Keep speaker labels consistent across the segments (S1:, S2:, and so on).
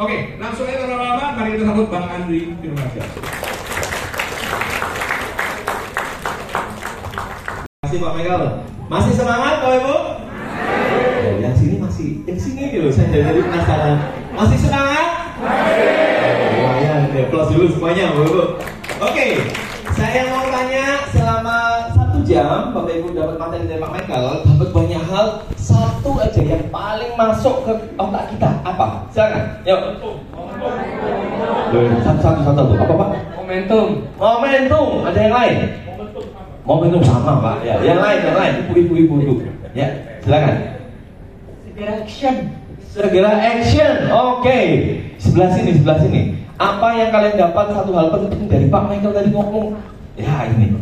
S1: Oke, langsung aja lama-lama mari kita sambut Bang Andri Firmansyah.
S2: Masih Pak Michael. Masih semangat Bapak Ibu? Oh, yang sini masih, yang sini loh, saya jadi penasaran. Masih semangat? Lumayan, ya, plus dulu semuanya Bapak Ibu. Oke, saya mau Bapak Ibu dapat materi dari Pak Michael, dapat banyak hal. Satu aja yang paling masuk ke otak kita apa? Silakan. Yuk. Satu satu satu tuh. Apa Pak?
S3: Momentum.
S2: Momentum. Ada yang lain? Momentum sama Pak. Ya, yang lain, yang lain. Ibu, ibu, ibu, ibu. Ya, silakan.
S3: Segera action.
S2: Segera action. Oke. Sebelah sini, sebelah sini. Apa yang kalian dapat satu hal penting dari Pak Michael tadi ngomong? Ya ini.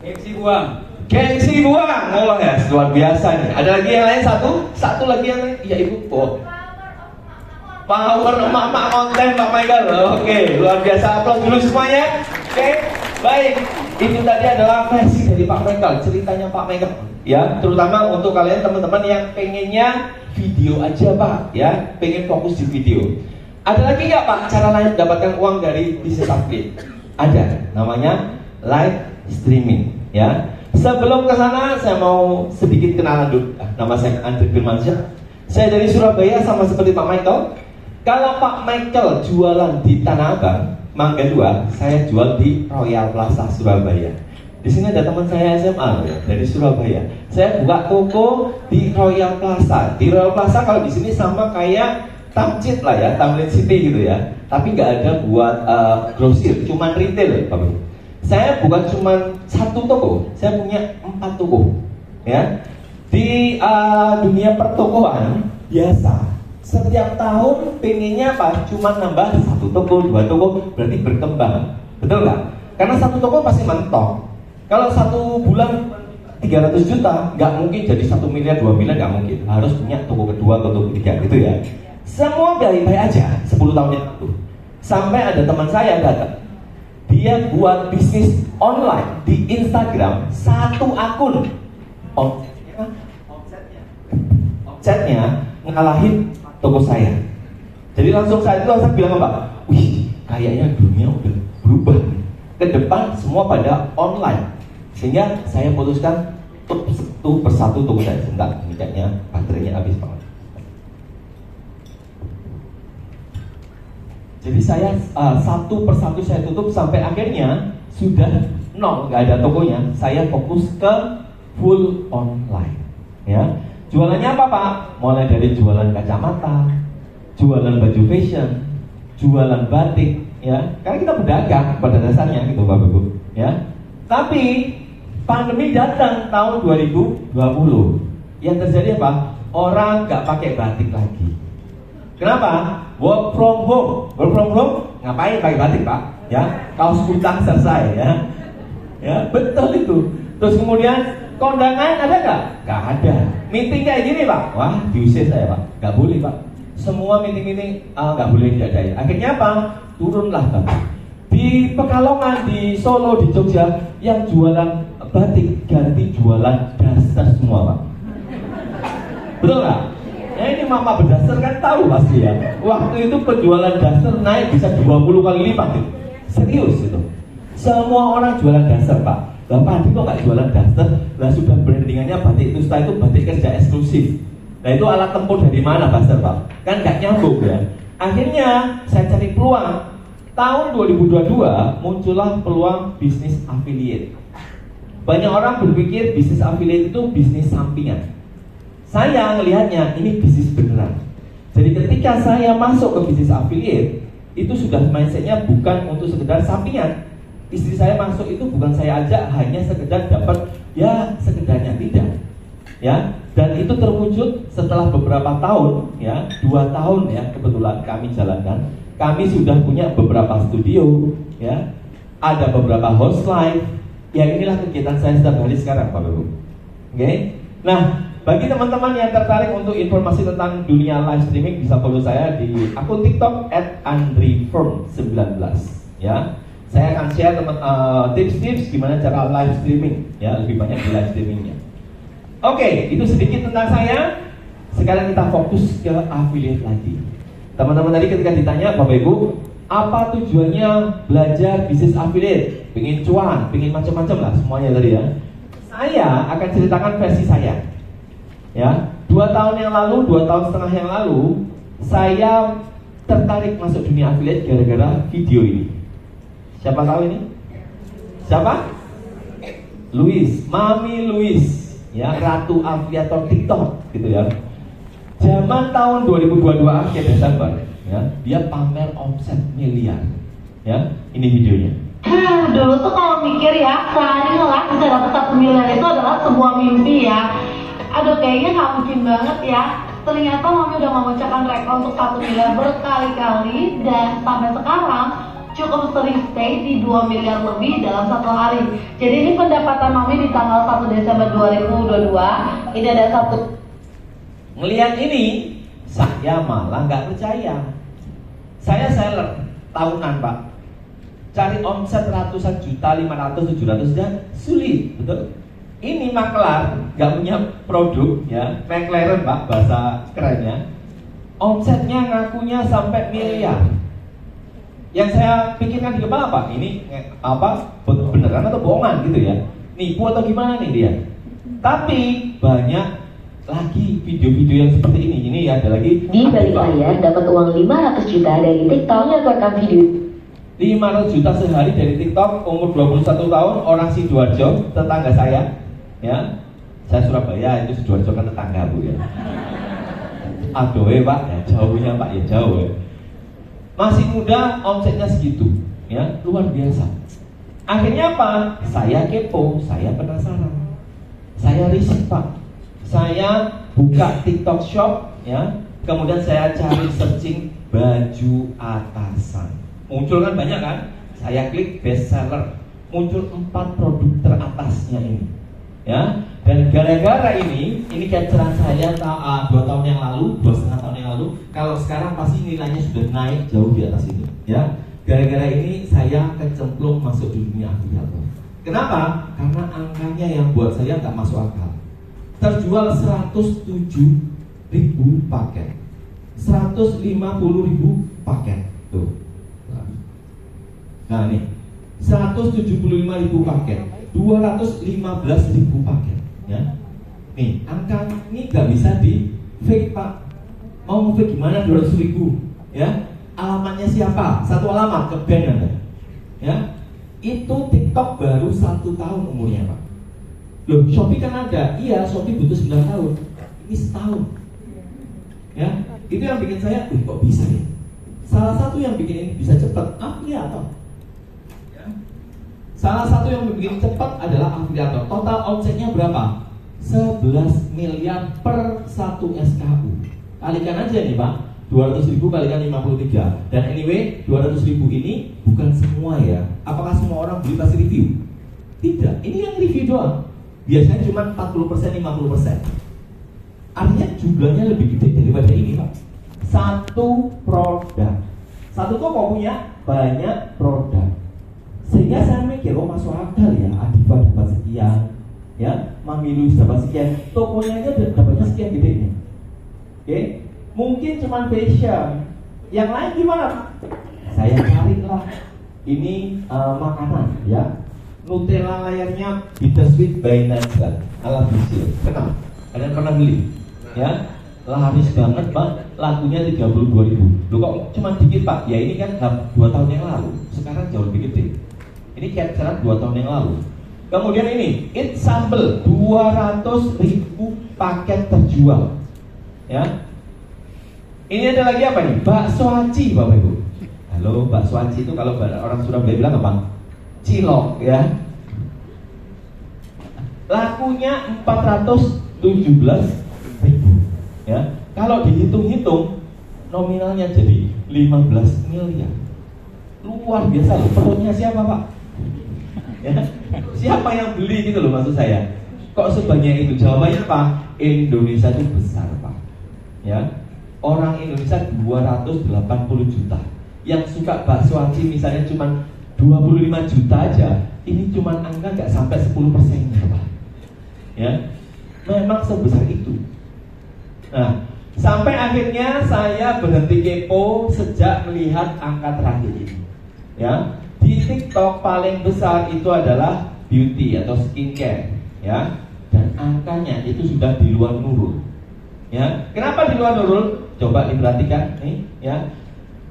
S3: Gengsi buang.
S2: Gengsi buang. Oh ya, luar biasa nih. Ada lagi yang lain satu? Satu lagi yang lain? Ya ibu. Oh. Power mama konten Pak Michael. Oke, luar biasa. Aplaus dulu semuanya. Oke, baik. Itu tadi adalah versi dari Pak Michael, ceritanya Pak Michael. Ya, terutama untuk kalian teman-teman yang pengennya video aja Pak, ya, pengen fokus di video. Ada lagi nggak Pak cara lain mendapatkan uang dari bisnis affiliate? Ada, namanya live streaming, ya. Sebelum ke sana, saya mau sedikit kenalan dulu. Ah, Nama saya Andri Firmansyah. Saya dari Surabaya sama seperti Pak Michael. Kalau Pak Michael jualan di Tanah Abang, Mangga 2, saya jual di Royal Plaza Surabaya. Di sini ada teman saya SMA dari Surabaya. Saya buka toko di Royal Plaza. Di Royal Plaza kalau di sini sama kayak Tamcit lah ya, Tamrin City gitu ya. Tapi nggak ada buat uh, grosir, cuman retail, Pak. Saya bukan cuma satu toko, saya punya empat toko. Ya, di uh, dunia pertokoan biasa setiap tahun pengennya apa? Cuma nambah satu toko, dua toko, berarti berkembang. Betul nggak? Karena satu toko pasti mentok. Kalau satu bulan 300 juta, nggak mungkin jadi satu miliar, dua miliar nggak mungkin. Harus punya toko kedua, toko ketiga gitu ya. Semua baik-baik aja 10 tahun lalu. Sampai ada teman saya datang. Dia buat bisnis online di Instagram satu akun. Omsetnya, ngalahin toko saya. Jadi langsung saat itu saya bilang apa? Wih, kayaknya dunia udah berubah. Ke depan semua pada online. Sehingga saya putuskan tutup satu persatu toko saya. Enggak, minyaknya baterainya habis banget. Jadi saya uh, satu persatu saya tutup sampai akhirnya sudah nol, nggak ada tokonya. Saya fokus ke full online. Ya, jualannya apa pak? Mulai dari jualan kacamata, jualan baju fashion, jualan batik, ya. Karena kita pedagang pada dasarnya gitu bapak ibu. Ya, tapi pandemi datang tahun 2020. Yang terjadi apa? Orang nggak pakai batik lagi. Kenapa? Work from home. Work from home ngapain pakai batik pak? Ya, kaos kutang selesai ya. Ya, betul itu. Terus kemudian kondangan ada nggak? Nggak ada. Meeting kayak gini pak? Wah, diusir saya pak. Nggak boleh pak. Semua meeting-meeting ah, nggak boleh diadain. Akhirnya apa? Turunlah pak. Di Pekalongan, di Solo, di Jogja, yang jualan batik ganti jualan dasar semua pak. Betul nggak? Ya ini mama berdasar kan tahu pasti ya. Waktu itu penjualan dasar naik bisa 20 kali lipat. Tuh. Serius itu. Semua orang jualan dasar pak. Bapak Adi kok nggak jualan dasar? Lah sudah brandingannya batik itu setelah itu batik kerja eksklusif. Nah itu alat tempur dari mana dasar pak? Kan nggak nyambung ya. Akhirnya saya cari peluang. Tahun 2022 muncullah peluang bisnis affiliate. Banyak orang berpikir bisnis affiliate itu bisnis sampingan. Saya melihatnya ini bisnis beneran. Jadi ketika saya masuk ke bisnis affiliate, itu sudah mindsetnya bukan untuk sekedar sampingan. Istri saya masuk itu bukan saya ajak hanya sekedar dapat ya sekedarnya tidak. Ya, dan itu terwujud setelah beberapa tahun, ya dua tahun ya kebetulan kami jalankan. Kami sudah punya beberapa studio, ya ada beberapa host live. Ya inilah kegiatan saya setiap hari sekarang, Bapak Ibu. Oke, nah bagi teman-teman yang tertarik untuk informasi tentang dunia live streaming bisa follow saya di akun TikTok @andrifirm19 ya. Saya akan share teman eh, tips-tips gimana cara live streaming ya, lebih banyak di live streamingnya. Oke, itu sedikit tentang saya. Sekarang kita fokus ke affiliate lagi. Teman-teman tadi ketika ditanya Bapak Ibu, apa tujuannya belajar bisnis affiliate? Pingin cuan, pingin macam-macam lah semuanya tadi ya. Saya akan ceritakan versi saya. Ya, dua tahun yang lalu, dua tahun setengah yang lalu, saya tertarik masuk dunia affiliate gara-gara video ini. Siapa tahu ini? Siapa? Louis, Mami Louis, ya Ratu Afiliator TikTok, gitu ya. Zaman tahun 2022 akhir Desember, ya, dia pamer omset miliar, ya. Ini videonya.
S4: Dulu tuh kalau mikir ya, sehari ngelas bisa dapat satu miliar itu adalah sebuah mimpi ya. Aduh, kayaknya nggak mungkin banget ya. Ternyata mami udah memecahkan rekor untuk satu miliar berkali-kali dan sampai sekarang cukup sering stay di 2 miliar lebih dalam satu hari. Jadi ini pendapatan mami di tanggal 1 Desember 2022. Ini ada satu
S2: Ngelihat ini, saya malah nggak percaya. Saya seller tahunan pak, cari omset ratusan juta, 500, 700 saja sulit, betul? Ini maklar, nggak punya produk, ya, McLaren pak, bahasa kerennya. Omsetnya ngakunya sampai miliar. Yang saya pikirkan di kepala pak, ini eh, apa beneran atau bohongan gitu ya? Nipu atau gimana nih dia? Tapi banyak lagi video-video yang seperti ini. Ini ada lagi
S5: Di balik layar dapat uang 500 juta dari TikTok yang rekam video
S2: 500 juta sehari dari TikTok umur 21 tahun orang Sidoarjo tetangga saya ya? Saya Surabaya itu Sidoarjo kan tetangga bu ya. Aduh eh pak. Ya jauhnya pak. Ya jauh ya. masih muda omsetnya segitu. Ya luar biasa. Akhirnya apa? Saya kepo saya penasaran. Saya riset pak. Saya buka TikTok shop ya. Kemudian saya cari searching baju atasan. Muncul kan banyak kan? Saya klik best seller muncul empat produk teratasnya ini ya? Dan gara-gara ini ini capturean saya ah, dua tahun yang lalu dua setengah tahun yang lalu kalau sekarang pasti nilainya sudah naik jauh di atas itu ya? Gara-gara ini saya kecemplung masuk dunia afiliator kenapa? Karena angkanya yang buat saya nggak masuk akal. Terjual 107 ribu paket. 150 ribu paket. Tuh. Nah ini. 175 ribu paket 215 ribu paket ya nih angka ini nggak bisa di fake pak mau fake gimana 200 ribu ya alamatnya siapa satu alamat ke band anda ya itu TikTok baru satu tahun umurnya pak Loh, Shopee kan ada. Iya, Shopee butuh 9 tahun. Ini setahun. Ya, itu yang bikin saya, kok bisa ya? Salah satu yang bikin ini bisa cepat, afiliator. Ya. Salah satu yang bikin cepat adalah afiliator. Total omsetnya berapa? 11 miliar per satu SKU. Kalikan aja nih Pak, 200 ribu kalikan 53 Dan anyway, 200 ribu ini bukan semua ya. Apakah semua orang beli pasti review? Tidak, ini yang review doang. Biasanya cuma 40% 50% artinya jumlahnya lebih gede daripada ini pak. Satu produk. Satu toko punya banyak produk sehingga saya mikir oh masuk akal ya Adifa dapat sekian ya Mami dapat sekian tokonya aja dapatnya sekian gedenya oke mungkin cuma fashion yang lain gimana saya cari lah ini uh, makanan ya Nutella layarnya Bittersweet by Najwa ala Brazil. Kenal? Kalian pernah beli? Ya, laris banget pak. Lagunya 32 ribu. Loh kok cuma dikit pak? Ya ini kan 2 tahun yang lalu. Sekarang jauh lebih gede. Ini capturean 2 tahun yang lalu. Kemudian ini, it sambel 200 ribu paket terjual. Ya, ini ada lagi apa nih? Bakso aci bapak ibu. Halo, bakso aci itu kalau orang Surabaya bilang apa? cilok ya lakunya 417 ribu ya kalau dihitung-hitung nominalnya jadi 15 miliar luar biasa loh perutnya siapa pak ya. Siapa yang beli gitu loh maksud saya? Kok sebanyak itu? Jawabannya apa? Indonesia itu besar pak. Ya. Orang Indonesia 280 juta. Yang suka bakso aci misalnya cuma 25 juta aja ini cuma angka nggak sampai 10 persennya pak. Ya. Memang sebesar itu. Nah Sampai akhirnya saya berhenti kepo sejak melihat angka terakhir ini. Ya, di TikTok paling besar itu adalah beauty atau skincare, ya. Dan angkanya itu sudah di luar nurul. Ya, kenapa di luar nurul? Coba diperhatikan nih, ya.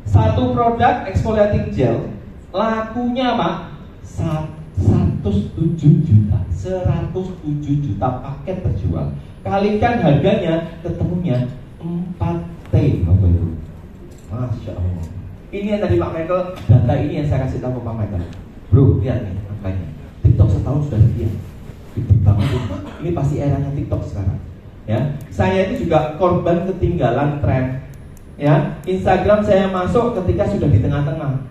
S2: Satu produk exfoliating gel lakunya Pak 107 juta, 107 juta paket terjual. Kalikan harganya ketemunya 4T Bapak Ibu. Masya. Ini yang tadi Pak Michael, data ini yang saya kasih tahu ke Pak Michael. Bro, lihat nih angkanya. TikTok setahun sudah sekian. Ini. Pasti eranya TikTok sekarang. Ya, saya itu juga korban ketinggalan tren. Ya, Instagram saya masuk ketika sudah di tengah-tengah.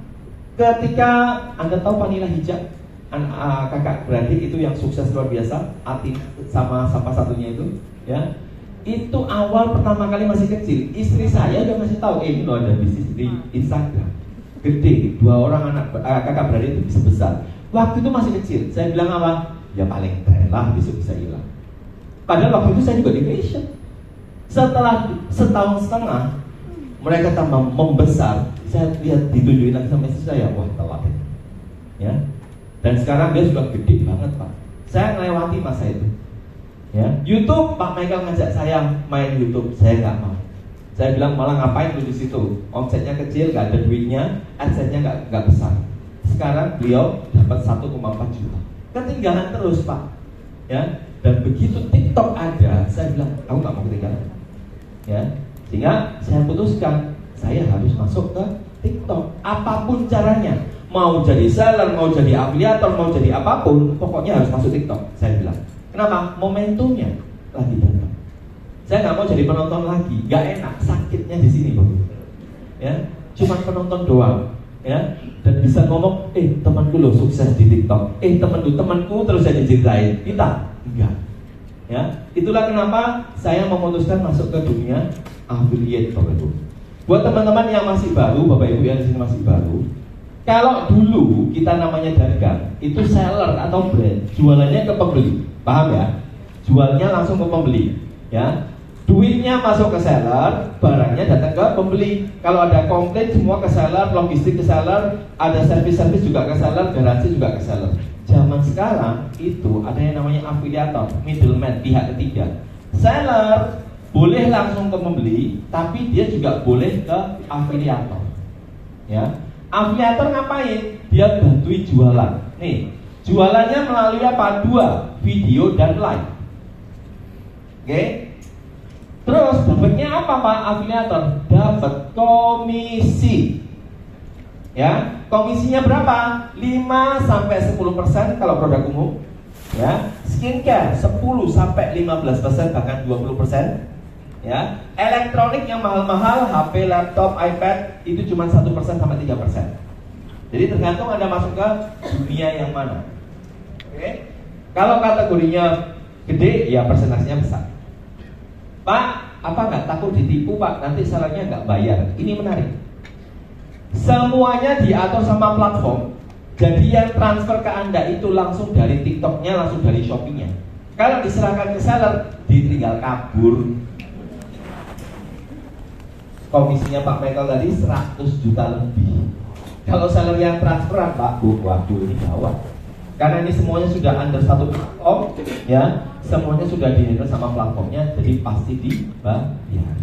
S2: Ketika Anda tahu Vanilla Hijab, ah, kakak beradik itu yang sukses luar biasa, Ati sama sama satunya itu, ya itu awal pertama kali masih kecil. Istri saya udah masih tahu eh ini loh ada bisnis di Instagram. Gede. Dua orang anak eh, kakak beradik itu bisa besar. Waktu itu masih kecil. Saya bilang apa? Ya paling tren lah besok bisa hilang. Padahal waktu itu saya juga di fashion. Setelah setahun setengah mereka tambah membesar. Saya lihat ditunjukin lagi sama istri saya. Wah telat ya. Dan sekarang dia sudah gede banget pak. Saya melewati masa itu ya. YouTube Pak Michael ngajak saya main YouTube. Saya nggak mau. Saya bilang malah ngapain lu di situ? Omsetnya kecil nggak ada duitnya adsense-nya nggak nggak besar. Sekarang beliau dapat 1,4 juta. Ketinggalan terus Pak. Ya. Dan begitu TikTok ada saya bilang aku nggak mau ketinggalan? Ya. Sehingga saya putuskan saya harus masuk ke TikTok. Apa pun caranya. Mau jadi seller mau jadi afiliator mau jadi apa pun pokoknya harus masuk TikTok saya bilang Kenapa? Momentumnya lagi datang. Saya nggak mau jadi penonton lagi, nggak enak, sakitnya di sini, Bapak. Ya, cuma penonton doang, ya. Dan bisa ngomong, eh temanku lo sukses di TikTok, eh temanku temanku terus saya diceritain, kita enggak. Ya, itulah kenapa saya memutuskan masuk ke dunia affiliate, Bapak Ibu. Buat teman-teman yang masih baru, Bapak Ibu yang di sini masih baru, kalau dulu kita namanya dagang, itu seller atau brand, jualannya ke pembeli. Paham ya? Jualnya langsung ke pembeli, ya. Duitnya masuk ke seller, barangnya datang ke pembeli. Kalau ada komplain semua ke seller, logistik ke seller, ada servis-servis juga ke seller, garansi juga ke seller. Zaman sekarang itu ada yang namanya afiliator, middleman, pihak ketiga. Seller boleh langsung ke pembeli, tapi dia juga boleh ke afiliator. Ya, afiliator ngapain? Dia bantuin jualan. Nih, jualannya melalui apa? Dua, video dan live. Oke. Terus dapatnya apa Pak afiliator? Dapat komisi. Ya, komisinya berapa? 5 sampai 10% kalau produk umum. Ya, skincare 10 sampai 15% bahkan 20%. Ya, elektronik yang mahal-mahal, HP, laptop, iPad itu cuma 1% sampai 3%. Jadi tergantung Anda masuk ke dunia yang mana. Oke. Kalau kategorinya gede, ya persentasenya besar. Pak, apa nggak takut ditipu Pak? Nanti salahnya nggak bayar. Ini menarik. Semuanya diatur sama platform. Jadi yang transfer ke Anda itu langsung dari TikToknya, langsung dari Shopee-nya. Kalau diserahkan ke seller, ditinggal kabur. Komisinya Pak Michael tadi 100 juta lebih. Kalau seller yang transferan Pak, uh, waduh ini gawat. Karena ini semuanya sudah under satu platform, ya, semuanya sudah di sama platformnya, jadi pasti dibayar.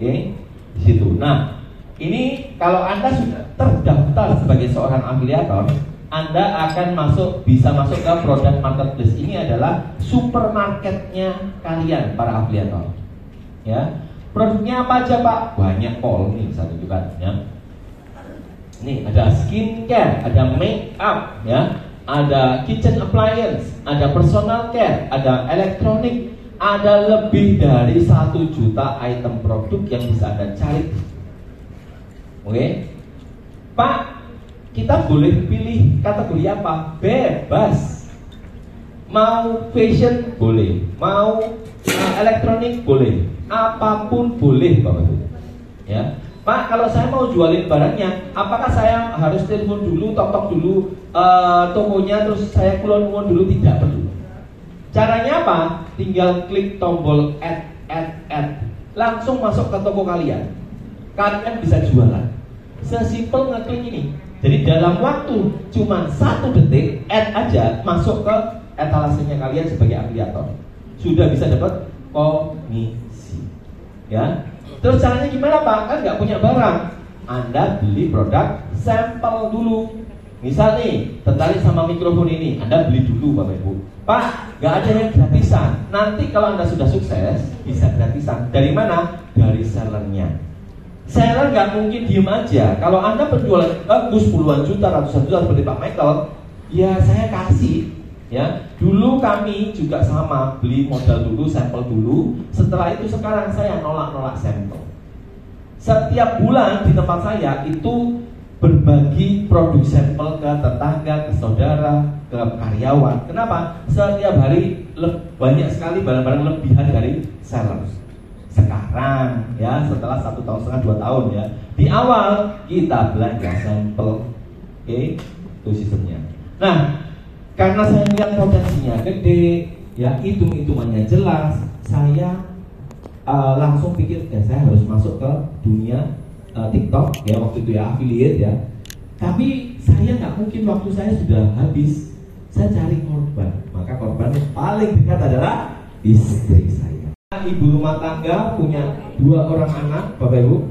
S2: Oke, di situ. Nah, ini kalau anda sudah terdaftar sebagai seorang afiliator, anda akan masuk bisa masuk ke produk marketplace. Ini adalah supermarketnya kalian para afiliator. Ya, produknya apa aja pak? Banyak pol nih saya tunjukkan. Ya. Nih ada skincare, ada make up, ya ada kitchen appliance, ada personal care, ada elektronik, ada lebih dari satu juta item produk yang bisa Anda cari. Oke, Pak, kita boleh pilih kategori apa? Bebas. Mau fashion boleh, mau uh, elektronik boleh, apa pun boleh, Bapak Ibu. Ya, Pak, kalau saya mau jualin barangnya, apakah saya harus telepon dulu, tok-tok dulu uh, tokonya, terus saya kulon dulu? Tidak perlu. Caranya apa? Tinggal klik tombol add, add, add. langsung masuk ke toko kalian. Kalian bisa jualan. Sesimpel ngeklik ini. Jadi dalam waktu cuma satu detik, add aja masuk ke etalasenya kalian sebagai afiliator. Sudah bisa dapat komisi. Ya. Terus caranya gimana Pak? Kan nggak punya barang. Anda beli produk sampel dulu. Misal nih, tertarik sama mikrofon ini, Anda beli dulu Bapak Ibu. Pak, nggak ada yang gratisan. Nanti kalau Anda sudah sukses, bisa gratisan. Dari mana? Dari sellernya. Seller nggak mungkin diem aja. Kalau Anda penjualan bagus puluhan juta, ratusan juta seperti Pak Michael, ya saya kasih. Ya, dulu kami juga sama beli modal dulu, sampel dulu. Setelah itu sekarang saya nolak-nolak sampel. Setiap bulan di tempat saya itu berbagi produk sampel ke tetangga, ke saudara, ke karyawan. Kenapa? Setiap hari banyak sekali barang-barang lebihan dari seller. Sekarang ya setelah satu tahun setengah dua tahun ya di awal kita belanja sampel, oke itu sistemnya. Nah karena saya lihat potensinya gede, ya hitung hitungannya jelas, saya uh, langsung pikir ya saya harus masuk ke dunia uh, TikTok ya waktu itu ya affiliate ya. Tapi saya nggak mungkin waktu saya sudah habis, saya cari korban. Maka korban yang paling dekat adalah istri saya. Ibu rumah tangga punya dua orang anak, bapak ibu,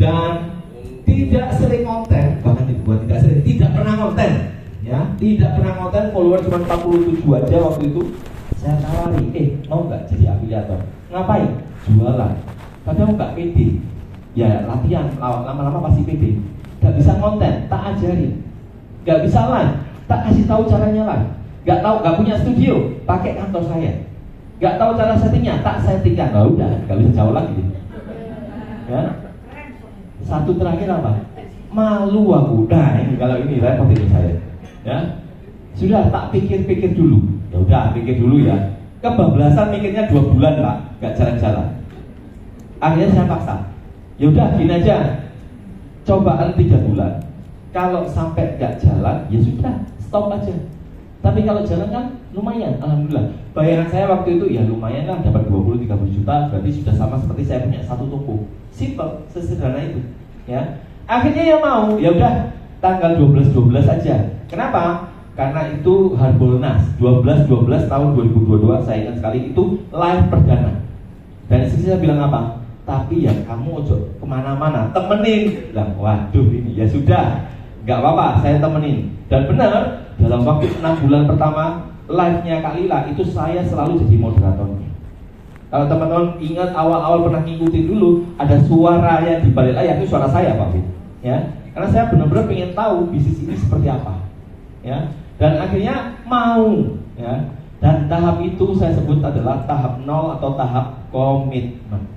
S2: dan tidak sering konten, bahkan bukan tidak sering, tidak pernah konten, ya, tidak pernah konten, follower cuma 47 aja waktu itu. Saya tawari, eh mau nggak jadi afiliator? Ngapain? Jualan. Padahal nggak pede, ya latihan lama-lama pasti pede. Gak bisa konten tak ajarin. Gak bisa live tak kasih tahu caranya live. Gak tahu gak punya studio pakai kantor saya. Gak tahu cara settingnya tak settingkan. Nah, udah gak bisa jauh lagi. Ya. Satu terakhir apa? Malu aku. Nah ini kalau ini repot ini saya ya. Sudah tak pikir-pikir dulu. Ya udah pikir dulu ya. Kebablasan mikirnya dua bulan pak. Gak jalan-jalan. Akhirnya saya paksa. Ya udah gini aja. Cobaan tiga bulan. Kalau sampai nggak jalan ya sudah stop aja. Tapi kalau jalan kan lumayan alhamdulillah. Bayaran saya waktu itu ya lumayan lah. Dapat 20-30 juta. Berarti sudah sama seperti saya punya satu toko. Simple sesederhana itu. Ya. Akhirnya ya mau. Ya udah tanggal 12 12 aja kenapa? Karena itu Harbolnas 12 12 tahun 2022 saya ingat sekali itu live perdana. Dan istri saya bilang apa? Tapi ya kamu ojo ke mana-mana temenin. Bilang waduh ini ya sudah nggak apa-apa saya temenin. Dan benar dalam waktu enam bulan pertama live-nya Kak Lila itu saya selalu jadi moderatornya. Kalau teman-teman ingat awal-awal pernah ngikutin dulu ada suara yang di balik layar itu suara saya Pak Fit ya karena saya benar-benar pengen tahu bisnis ini seperti apa ya dan akhirnya mau ya dan tahap itu saya sebut adalah tahap nol atau tahap komitmen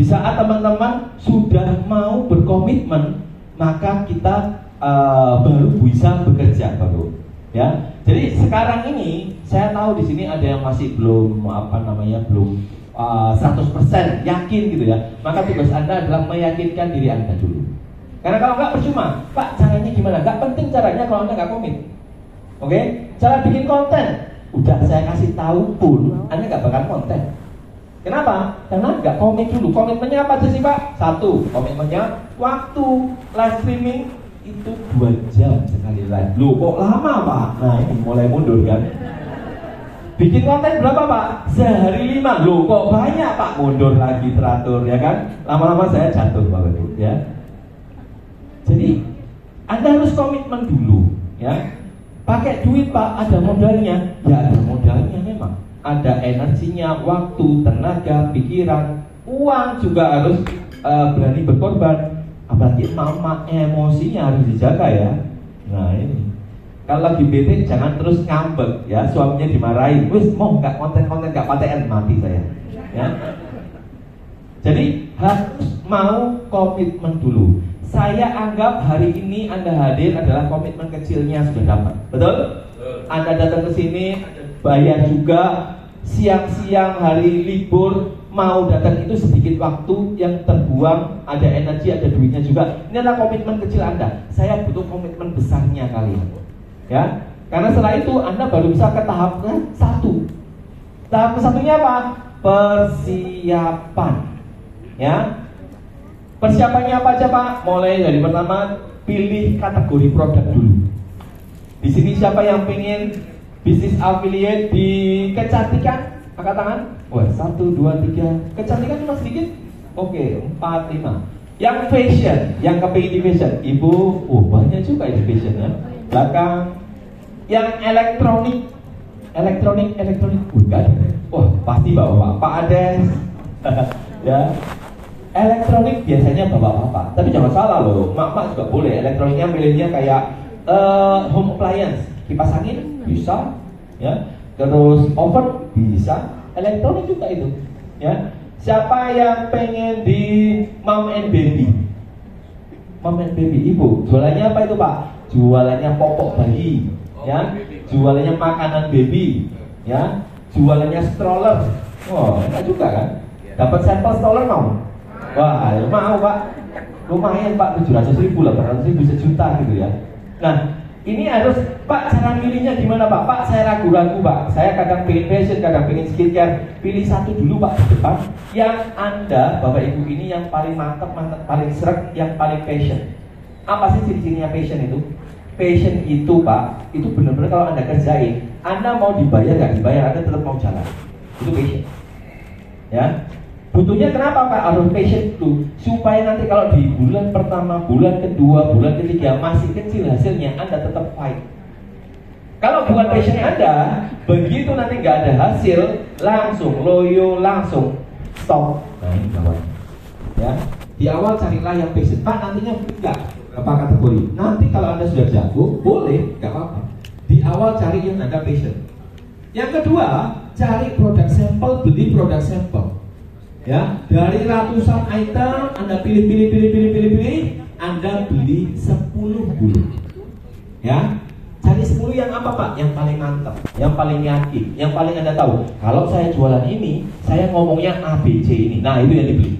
S2: di saat teman-teman sudah mau berkomitmen, maka kita uh, baru bisa bekerja, baru. Ya, jadi sekarang ini saya tahu di sini ada yang masih belum apa namanya belum uh, 100% yakin gitu ya. Maka tugas anda adalah meyakinkan diri anda dulu. Karena kalau nggak percuma, Pak caranya gimana? Gak penting caranya kalau anda nggak komit. Oke, cara bikin konten, udah saya kasih tahu pun, anda nggak bakal konten. Kenapa? Karena nggak komit dulu. Komitmennya apa aja sih Pak? Satu, komitmennya waktu live streaming itu dua jam sekali live. Loh kok lama Pak? Nah ini mulai mundur kan? Bikin konten berapa Pak? Sehari lima. Loh kok banyak Pak? Mundur lagi teratur ya kan? Lama-lama saya jatuh Ibu ya. Jadi Anda harus komitmen dulu ya. Pakai duit Pak, ada modalnya. Ya ada modalnya memang ada energinya, waktu, tenaga, pikiran, uang juga harus uh, berani berkorban. Apalagi mama emosinya harus dijaga ya. Nah ini kalau lagi bete jangan terus ngambek ya suaminya dimarahin. Wis mau nggak konten-konten nggak paten mati saya. Ya. Jadi harus mau komitmen dulu. Saya anggap hari ini Anda hadir adalah komitmen kecilnya sudah dapat. Betul? Anda datang ke sini bayar juga. Siang-siang hari libur mau datang itu sedikit waktu yang terbuang. Ada energi ada duitnya juga. Ini adalah komitmen kecil anda. Saya butuh komitmen besarnya kalian. Ya? Karena setelah itu anda baru bisa ke tahap ke satu. Tahap ke satunya apa? Persiapan. Ya. Persiapannya apa aja Pak? Mulai dari pertama pilih kategori produk dulu. Di sini siapa yang pengen bisnis affiliate di kecantikan? Angkat tangan. Wah, satu, dua, tiga. Kecantikan cuma sedikit. Oke, empat, lima. Yang fashion, yang kepingin di fashion, ibu, oh banyak juga di fashion ya. Belakang. Yang elektronik, elektronik, elektronik, bukan. Wah, pasti bawa Pak Ades. ya, elektronik biasanya bapak-bapak. Tapi jangan salah loh mak-mak juga boleh. Elektroniknya milihnya kayak eh, home appliance. Kipas angin bisa ya. Terus oven bisa. Elektronik juga itu ya. Siapa yang pengen di mom and baby? Mom and baby ibu. Jualannya apa itu pak? Jualannya popok bayi ya. jualannya makanan baby ya. Jualannya stroller. Wah enak juga kan? Dapat sampel stroller mau Wah, ya mau pak. Lumayan pak, 700 ribu, 800 ribu, sejuta gitu ya. Nah, ini harus, Pak cara milihnya gimana Pak? Pak saya ragu-ragu Pak. Saya kadang pengen fashion, kadang pengen skincare. Pilih satu dulu Pak di depan. Yang Anda, Bapak Ibu ini yang paling mantap, mantap paling serak, yang paling fashion Apa sih ciri-cirinya fashion itu? Fashion itu Pak, itu benar-benar kalau Anda kerjain Anda mau dibayar nggak dibayar, Anda tetap mau jalan. Itu fashion Ya, Butuhnya kenapa Pak harus patient itu supaya nanti kalau di bulan pertama, bulan kedua, bulan ketiga masih kecil hasilnya Anda tetap fight. Kalau bukan passion Anda, begitu nanti nggak ada hasil, langsung loyo, langsung stop. Nah ini kawan. Ya, di awal carilah yang passion. Pak nantinya enggak apa kategori. Nanti kalau Anda sudah jago, boleh, nggak apa-apa. Di awal cari yang Anda passion. Yang kedua, cari produk sampel, beli produk sampel ya dari ratusan item anda pilih pilih pilih pilih pilih pilih anda beli 10 dulu ya cari 10 yang apa pak? Yang paling mantap yang paling yakin yang paling anda tahu. Kalau saya jualan ini saya ngomongnya ABC ini. Nah itu yang dibeli.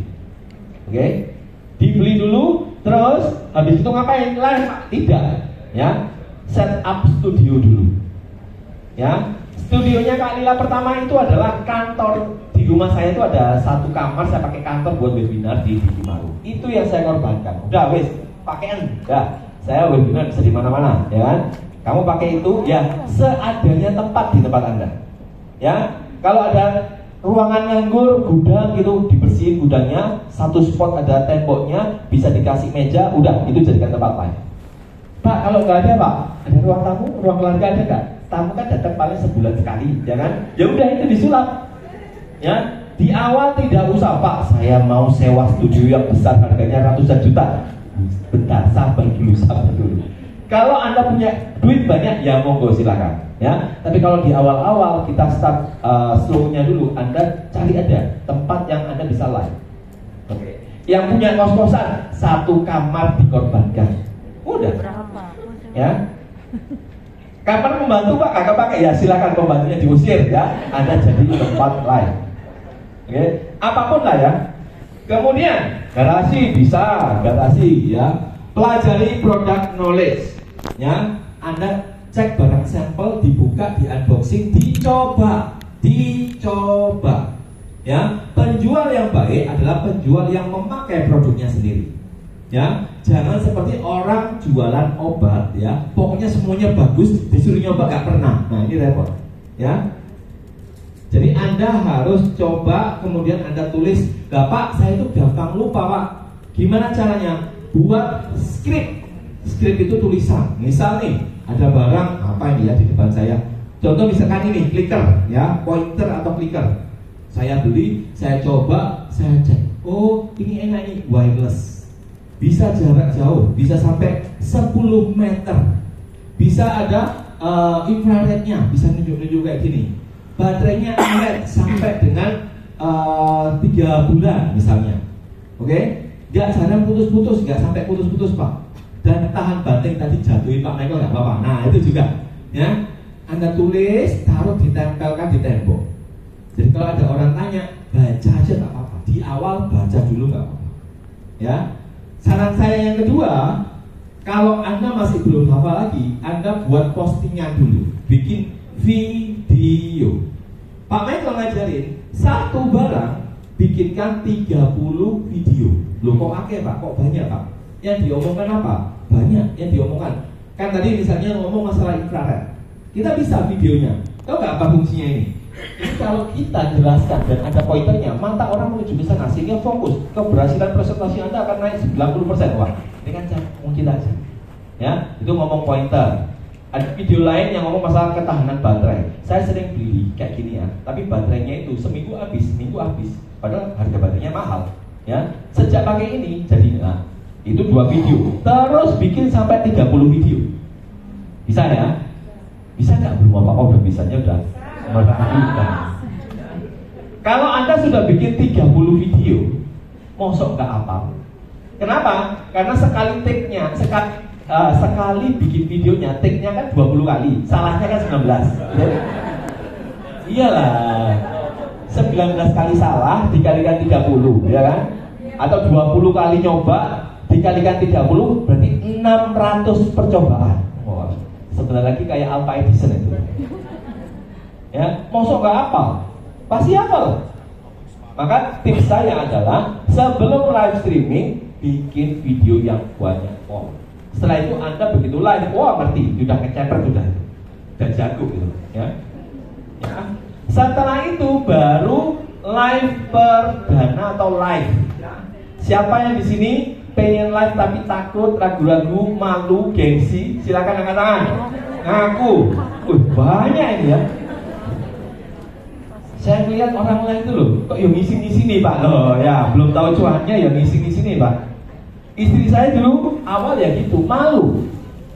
S2: Oke? Dibeli dulu terus habis itu ngapain? Live tidak. Ya set up studio dulu. Ya studionya Kak Lila pertama itu adalah kantor rumah saya itu ada satu kamar saya pakai kantor buat webinar di Maru. Itu yang saya korbankan. Udah wes, pakaian, udah. Saya webinar bisa di mana-mana, ya kan? Kamu pakai itu ya seadanya tempat di tempat Anda. Ya, kalau ada ruangan nganggur, gudang gitu dibersihin gudangnya, satu spot ada temboknya, bisa dikasih meja, udah itu jadikan tempat lain. Pak, kalau nggak ada Pak, ada ruang tamu, ruang keluarga ada nggak? Tamu kan datang paling sebulan sekali, ya kan? Ya udah itu disulap, ya di awal tidak usah pak. Saya mau sewa studio yang besar harganya ratusan juta. Bentar sabar dulu sabar dulu. Kalau anda punya duit banyak ya monggo silakan. Ya tapi kalau di awal-awal kita start uh, slownya dulu anda cari ada tempat yang anda bisa live. Oke. Okay. yang punya kos-kosan satu kamar dikorbankan. Udah. Ya. Kapan membantu pak? Kakak pakai? Ya silakan pembantunya diusir ya. Anda jadi tempat lain. Oke, apa pun lah ya. Kemudian garasi bisa, garasi ya. Pelajari produk knowledge. Ya, Anda cek barang sampel, dibuka, di unboxing, dicoba, dicoba. Ya, penjual yang baik adalah penjual yang memakai produknya sendiri. Ya, jangan seperti orang jualan obat ya. Pokoknya semuanya bagus, disuruh nyoba gak pernah. Nah, ini repot. Ya, jadi Anda harus coba kemudian Anda tulis, Bapak saya itu gampang lupa Pak. Gimana caranya? Buat skrip. Skrip itu tulisan. Misal nih, ada barang apa ini ya di depan saya. Contoh misalkan ini, clicker ya, pointer atau clicker. Saya beli, saya coba, saya cek. Oh, ini enak ini wireless. Bisa jarak jauh, bisa sampai 10 meter. Bisa ada uh, infrarednya, bisa nunjuk-nunjuk kayak gini baterainya awet sampai dengan uh, tiga bulan misalnya. Oke? Okay? nggak jarang putus-putus nggak sampai putus-putus pak. Dan tahan banting tadi jatuhin pak Michael nggak apa-apa. Nah itu juga ya. Anda tulis taruh ditempelkan di tembok. Jadi kalau ada orang tanya baca aja nggak apa-apa. Di awal baca dulu nggak apa-apa. Ya. Saran saya yang kedua kalau anda masih belum hafal lagi anda buat postingan dulu. Bikin video Pak Michael ngajarin satu barang bikinkan 30 video. Loh kok akeh Pak? Kok banyak Pak? Yang diomongkan apa? Banyak yang diomongkan. Kan tadi misalnya ngomong masalah infrared. Kita bisa videonya. Tahu nggak apa fungsinya ini? Ini kalau kita jelaskan dan ada pointernya, mata orang menuju ke sana sehingga fokus. Keberhasilan presentasi Anda akan naik 90%. Wah, ini kan mungkin aja. Ya, itu ngomong pointer. Ada video lain yang ngomong masalah ketahanan baterai. Saya sering beli kayak gini ya, tapi baterainya itu seminggu habis, seminggu habis. Padahal harga baterainya mahal. Ya, sejak pakai ini jadi nah, itu dua video. Terus bikin sampai 30 video. Bisa ya? Bisa nggak belum apa-apa udah bisanya udah. Kalau anda sudah bikin 30 video, mosok nggak apa? Kenapa? Karena sekali take-nya, sekali uh, sekali bikin videonya, take-nya kan 20 kali, salahnya kan 19. Ya? Iyalah. 19 kali salah dikalikan 30, ya kan? Atau 20 kali nyoba dikalikan 30 berarti 600 percobaan. Wah, sebentar lagi kayak Alpha Edison itu. Ya, mosok nggak apa? Pasti apa? Maka tips saya adalah sebelum live streaming bikin video yang banyak form. Setelah itu Anda begitu live, wah ngerti, sudah ngeceper sudah, sudah jago gitu, ya. ya. Setelah itu baru live perdana atau live. Siapa yang di sini pengen live tapi takut, ragu-ragu, malu, gengsi, silakan angkat tangan. Ngaku. Wih, banyak ini ya. Saya melihat orang lain itu loh, kok yang ngisi-ngisi nih Pak loh, ya belum tahu cuannya yang ngisi-ngisi nih Pak. Istri saya dulu awal ya gitu, malu.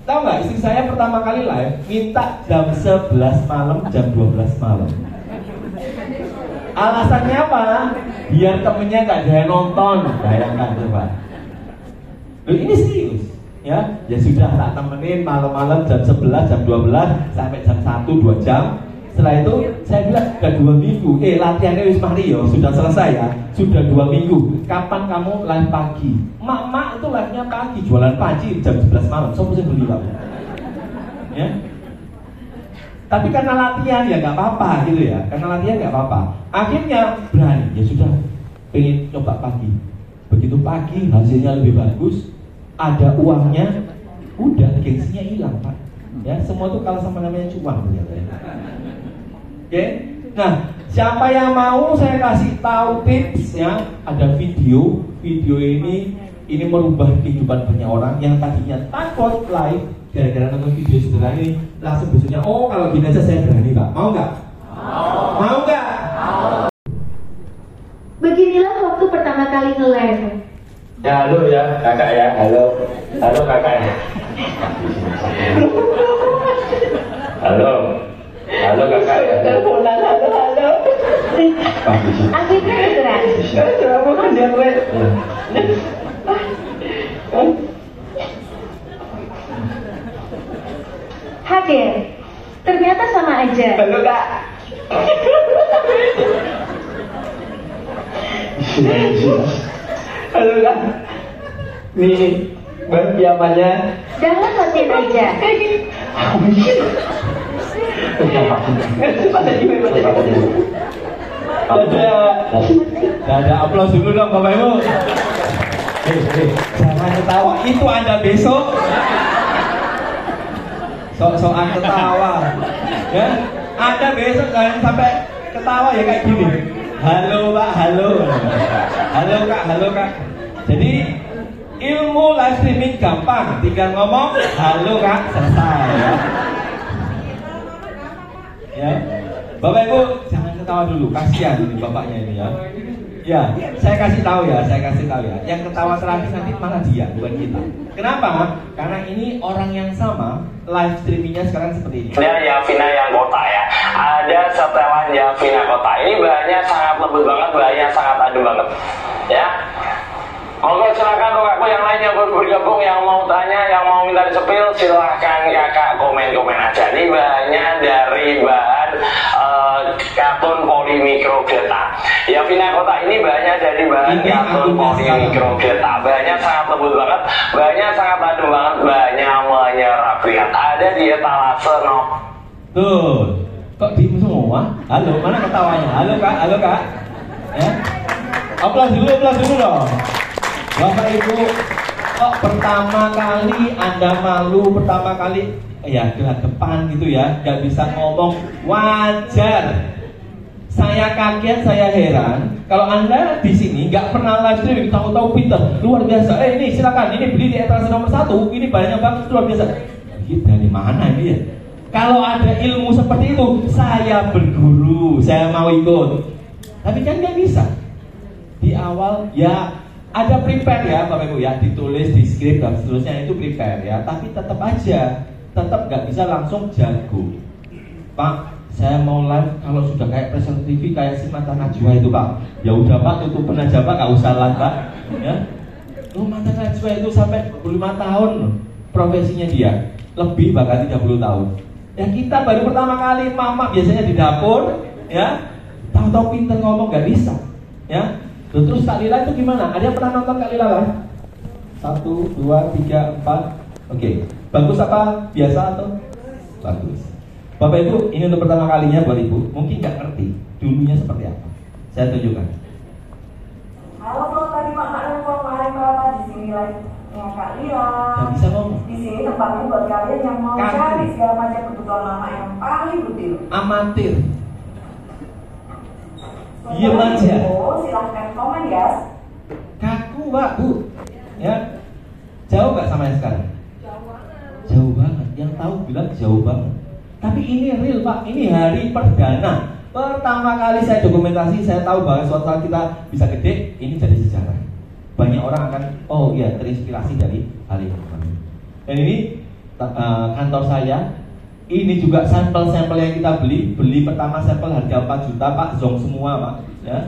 S2: Tahu nggak istri saya pertama kali live minta jam 11 malam, jam 12 malam. Alasannya apa? Biar temennya nggak ada yang nonton. Bayangkan coba. Loh ini serius ya ya sudah tak temenin malam-malam jam 11 jam 12 sampai jam 1 2 jam setelah itu saya bilang sudah dua minggu. Eh latihannya wis mari ya sudah selesai ya. Sudah dua minggu. Kapan kamu live pagi? Mak mak itu live pagi jualan pagi jam 11 malam. So bisa beli kamu? Ya? Tapi karena latihan ya nggak apa-apa gitu ya. Karena latihan nggak apa-apa. Akhirnya berani. Ya sudah pengen coba pagi. Begitu pagi hasilnya lebih bagus. Ada uangnya udah gengsinya hilang pak. Ya semua itu kalau sama namanya cuan ternyata ya oke? Nah siapa yang mau saya kasih tahu tips ya ada video. Video ini ini merubah kehidupan banyak orang yang tadinya takut live gara-gara nonton video sederhana ini langsung besoknya oh kalau gini aja saya berani pak. Mau nggak? Mau. Mau nggak?
S4: Beginilah waktu pertama kali nge-live.
S2: Ya halo ya kakak ya. Halo. Halo kakak ya. Halo halo kakak ya halo halo
S4: Akhirnya beneran. Hadir. Ternyata sama aja.
S2: halo kak halo kak nih bang piamanya
S4: Jangan matiin aja.
S2: Ada ada aplaus dulu dong bapak ibu. Eh, eh, jangan ketawa. Itu anda besok. Sok-sokan ketawa. Ya? Anda besok jangan sampai ketawa ya kayak gini. Halo pak halo. Halo kak halo kak. Jadi ilmu live streaming gampang. Tinggal ngomong halo kak selesai ya bapak ibu jangan ketawa dulu kasihan ini bapaknya ini ya ya saya kasih tahu ya saya kasih tahu ya yang ketawa terakhir nanti malah dia bukan kita kenapa karena ini orang yang sama live streamingnya sekarang seperti ini
S6: Ada Yavina yang kota ya. Ada setelan Yavina kota. Ini bahannya sangat lembut banget, bahannya sangat adem banget. Ya. Monggo silakan kakakku yang lain yang bergabung, yang mau tanya, yang mau minta disepil, silahkan kakak komen-komen aja. Ini bahannya dari bahan eh, kartun polimikrogreta. Yavina kota ini bahannya dari bahan
S2: akunnya
S6: polimikrogreta. Bahannya sangat lembut banget, bahannya sangat adem banget, bahannya menyerap lihat. Ada di etalase no
S2: Tuh, kok diem semua? Halo, mana ketawanya? Halo kak, halo kak. Ya, Aplaus dulu, aplaus dulu dong. Bapak Ibu, kok pertama kali Anda malu, pertama kali ya gelagapan gitu ya, nggak bisa ngomong wajar. Saya kaget, saya heran. Kalau anda di sini nggak pernah live streaming, tahu-tahu pinter, luar biasa. Eh ini silakan, ini beli di etalase nomor satu, ini banyak banget luar biasa. Ini dari mana ini ya? Kalau ada ilmu seperti itu, saya berguru, saya mau ikut. Tapi kan nggak bisa. Di awal ya ada prepare ya Bapak Ibu ya, ditulis di script dan seterusnya itu prepare ya. Tapi tetap aja, tetap nggak bisa langsung jago. Pak, saya mau live kalau sudah kayak presenter TV kayak si mata Najwa itu pak. Ya udah pak tutupin aja pak gak usah live pak. Ya. Lu mata Najwa itu sampai 25 tahun profesinya dia. Lebih bahkan 30 tahun. Ya kita baru pertama kali mama biasanya di dapur ya. Tahu-tahu pinter ngomong gak bisa ya Loh, terus Kak Lila itu gimana ada yang pernah nonton Kak Lila live satu dua tiga empat oke bagus apa biasa atau bagus Bapak Ibu, ini untuk pertama kalinya buat Ibu, mungkin nggak ngerti dulunya seperti apa. Saya tunjukkan.
S7: Halo Bro, tadi Mak Nongkrong kemarin berapa di sini lagi? Ya Kak Lila.
S2: Bisa ngomong.
S7: Di sini tempatnya buat kalian yang mau cari segala macam kebutuhan mama yang paling butil.
S2: Amatir. Diem aja.
S7: itu, silahkan komen ya.
S2: Kaku, Pak, Bu. Ya. Jauh nggak sama yang sekarang? Jauh banget. Yang tahu bilang jauh banget. Tapi ini real, Pak. Ini hari perdana. Pertama kali saya dokumentasi, saya tahu bahwa suatu saat kita bisa gede, ini jadi sejarah. Banyak orang akan, oh iya, terinspirasi dari hal ini. Dan ini eh, kantor saya, ini juga sampel-sampel yang kita beli. Beli pertama sampel harga 4 juta, Pak. Zong semua, Pak. Ya.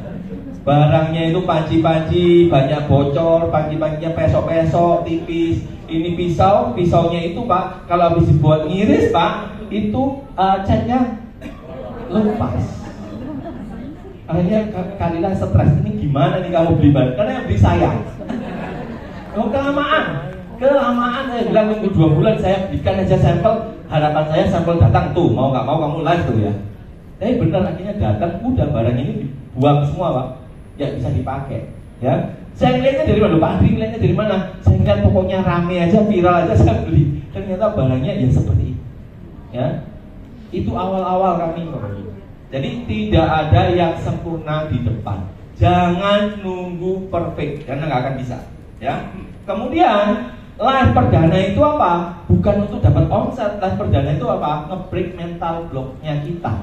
S2: Barangnya itu panci-panci, banyak bocor, panci-pancinya pesok-pesok, tipis. Ini pisau, pisaunya itu, Pak, kalau habis dibuat ngiris, Pak, itu eh, catnya lepas. Akhirnya Kak- Kalila stres, ini gimana nih kamu beli barang? Karena yang beli saya. Oh kelamaan, kelamaan saya bilang tunggu dua bulan saya berikan aja sampel. Harapan saya sampel datang tuh, mau nggak mau kamu live tuh ya. Tapi benar akhirnya datang, udah barang ini dibuang semua pak, ya bisa dipakai. Ya, saya ngeliatnya dari mana? Pak Andri ngeliatnya dari mana? Saya ngeliat pokoknya rame aja, viral aja saya beli. Ternyata barangnya ya seperti itu. Ya, itu awal-awal kami. Jadi tidak ada yang sempurna di depan. Jangan nunggu perfect karena nggak akan bisa. Ya. Kemudian live perdana itu apa? Bukan untuk dapat omset. Live perdana itu apa? Ngebreak mental blocknya kita.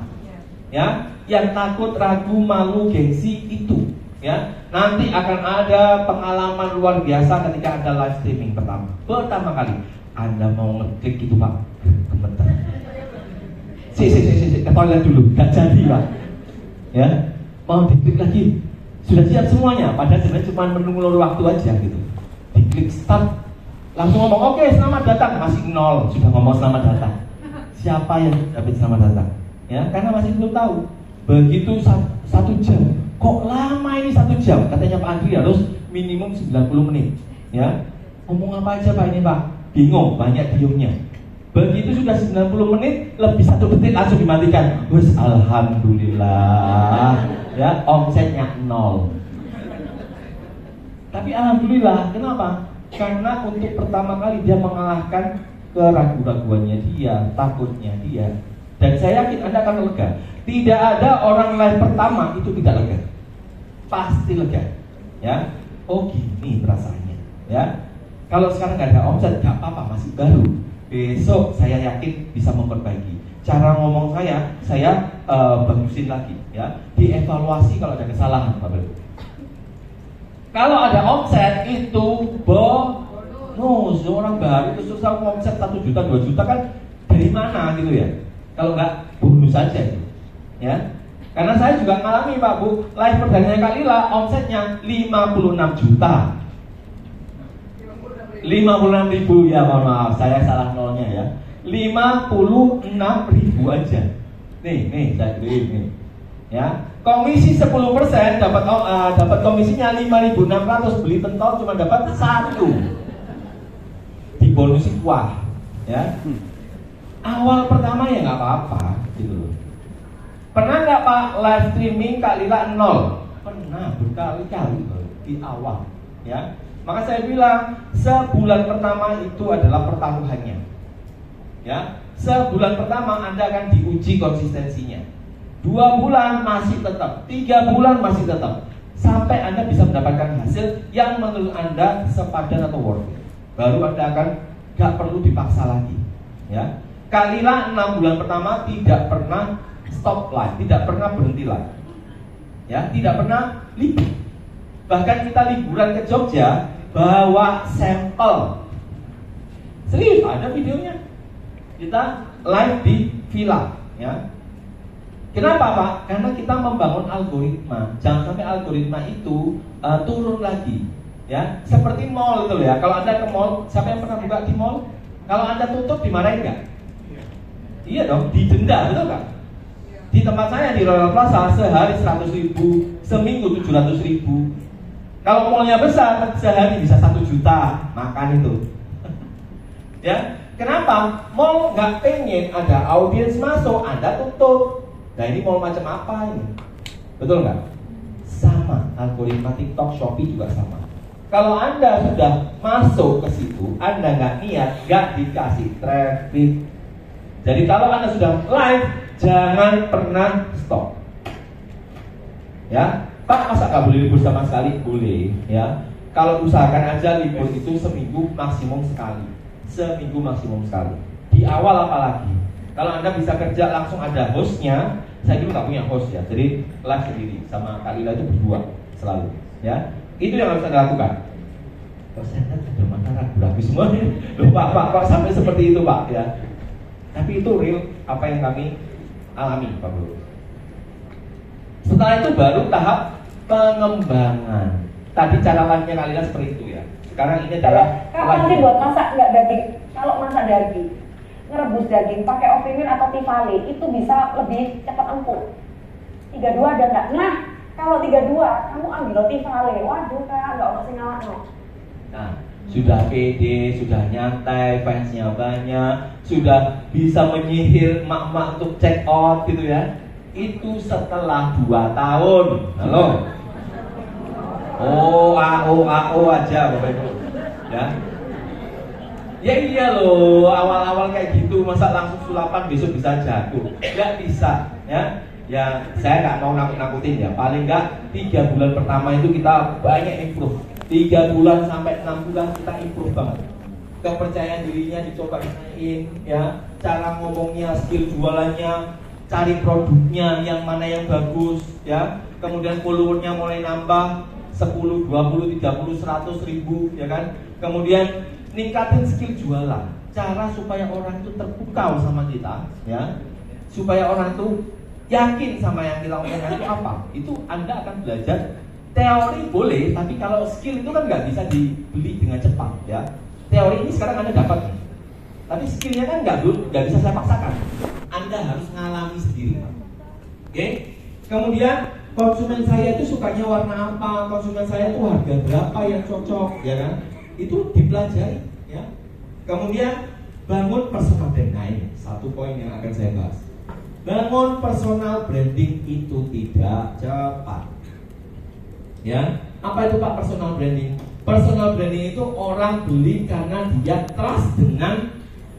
S2: Ya, yang takut, ragu, malu, gengsi itu. Ya, nanti akan ada pengalaman luar biasa ketika ada live streaming pertama. Pertama kali Anda mau ngeklik itu Pak, gemeter si si si si, si. ke toilet dulu gak jadi pak ya mau diklik lagi sudah siap semuanya padahal sebenarnya cuma menunggu waktu aja gitu diklik start langsung ngomong oke selamat datang. Masih nol sudah ngomong selamat datang. Siapa yang dapat selamat datang? Ya karena masih belum tahu. Begitu sa- satu jam. Kok lama ini satu jam? Katanya Pak Andri harus minimum 90 menit. Ya ngomong apa aja Pak ini Pak? Bingung banyak diemnya Begitu sudah 90 menit, lebih satu detik langsung dimatikan. Wes alhamdulillah, ya omsetnya nol. Tapi alhamdulillah, kenapa? Karena untuk pertama kali dia mengalahkan keraguan-raguannya dia, takutnya dia. Dan saya yakin Anda akan lega. Tidak ada orang lain pertama itu tidak lega. Pasti lega. Ya. Oh gini perasaannya. Ya. Kalau sekarang nggak ada omset, nggak apa-apa, masih baru besok saya yakin bisa memperbaiki cara ngomong saya saya eh, bagusin lagi ya dievaluasi kalau ada kesalahan Bapak Ibu kalau ada omset itu bonus. Orang baru itu susah omset satu juta dua juta kan dari mana gitu ya? Kalau nggak bonus saja ya. Karena saya juga ngalami Pak Bu live perdananya Kalila omsetnya 56 juta. 56 ribu ya mohon maaf saya salah nolnya ya. 56 ribu aja. Nih nih saya beli nih ya komisi 10% dapat oh, eh, dapat komisinya 5.600 beli pentol cuma dapat satu dibonusi kuah ya awal pertama ya nggak apa-apa gitu pernah nggak pak live streaming kak Lila nol pernah berkali-kali di awal, ya. Maka saya bilang sebulan pertama itu adalah pertaruhannya, ya. Sebulan pertama Anda akan diuji konsistensinya. Dua bulan masih tetap, tiga bulan masih tetap, sampai Anda bisa mendapatkan hasil yang menurut Anda sepadan atau worth it. Baru Anda akan gak perlu dipaksa lagi, ya. Kalilah enam bulan pertama tidak pernah stop live, tidak pernah berhenti. Ya, tidak pernah libur. Bahkan kita liburan ke Jogja bawa sampel. Serius, ada videonya. Kita live di villa, ya. Kenapa Pak? Karena kita membangun algoritma. Jangan sampai algoritma itu uh, turun lagi. Ya, seperti mall itu ya. Kalau anda ke mall, siapa yang pernah buka di mall? Kalau anda tutup, dimarahin nggak? Iya dong, didenda, betul kan? Di tempat saya di Royal Plaza sehari 100 ribu, seminggu 700 ribu. Kalau mallnya besar, sehari bisa satu juta makan itu. ya, kenapa? Mall nggak pengen ada audiens masuk, Anda tutup. Nah ini mall macam apa ini? Betul nggak? Sama, algoritma TikTok, Shopee juga sama. Kalau Anda sudah masuk ke situ, Anda nggak niat, nggak dikasih traffic, jadi kalau Anda sudah live, jangan pernah stop. Ya, Pak masa nggak boleh libur sama sekali? Boleh, ya. Kalau usahakan aja libur itu seminggu maksimum sekali, seminggu maksimum sekali. Di awal apalagi. Kalau Anda bisa kerja langsung ada hostnya, saya dulu nggak punya host ya, jadi live sendiri sama Kalila itu berdua selalu, ya. Itu yang harus Anda lakukan. Kalau saya lihat ada mata ragu-ragu semua, Loh, Pak, Pak, Pak, sampai seperti itu Pak, ya tapi itu real apa yang kami alami Pak Guru. Setelah itu baru tahap pengembangan. Tadi cara lainnya kalian seperti itu ya. Sekarang ini adalah
S7: Kalau nanti buat masak nggak daging, kalau masak daging, ngerebus daging pakai ovenir atau tivoli itu bisa lebih cepat empuk. 32 ada nggak? Nah, kalau 32 kamu ambil tivoli, waduh kak nggak usah sing ngalahno.
S2: Nah, sudah pede, sudah nyantai, fansnya banyak, sudah bisa menyihir mak-mak untuk check out gitu ya. Itu setelah 2 tahun. Halo. Oh, AO, AO aja Bapak Ibu. Ya. Ya iya loh, awal-awal kayak gitu masa langsung sulapan besok bisa jatuh. Nggak bisa, ya. Ya, saya nggak mau nakut-nakutin ya. Paling nggak tiga bulan pertama itu kita banyak improve. Tiga bulan sampai enam bulan kita improve banget. Kepercayaan dirinya dicoba naikin, ya. Cara ngomongnya, skill jualannya, cari produknya yang mana yang bagus, ya. Kemudian followernya mulai nambah 10, 20, 30, 100 ribu, ya kan. Kemudian ningkatin skill jualan. Cara supaya orang itu terpukau sama kita ya. Supaya orang itu yakin sama yang kita omongkan itu apa. Itu anda akan belajar teori boleh tapi kalau skill itu kan nggak bisa dibeli dengan cepat ya. Teori ini sekarang anda dapat. Tapi skillnya kan nggak nggak bisa saya paksakan. Anda harus ngalami sendiri oke? Kemudian konsumen saya itu sukanya warna apa? Konsumen saya itu harga berapa yang cocok ya kan itu dipelajari ya. Kemudian bangun personal brand. Nah ini satu poin yang akan saya bahas. Bangun personal branding itu tidak cepat. Ya, apa itu Pak personal branding? Personal branding itu orang beli karena dia trust dengan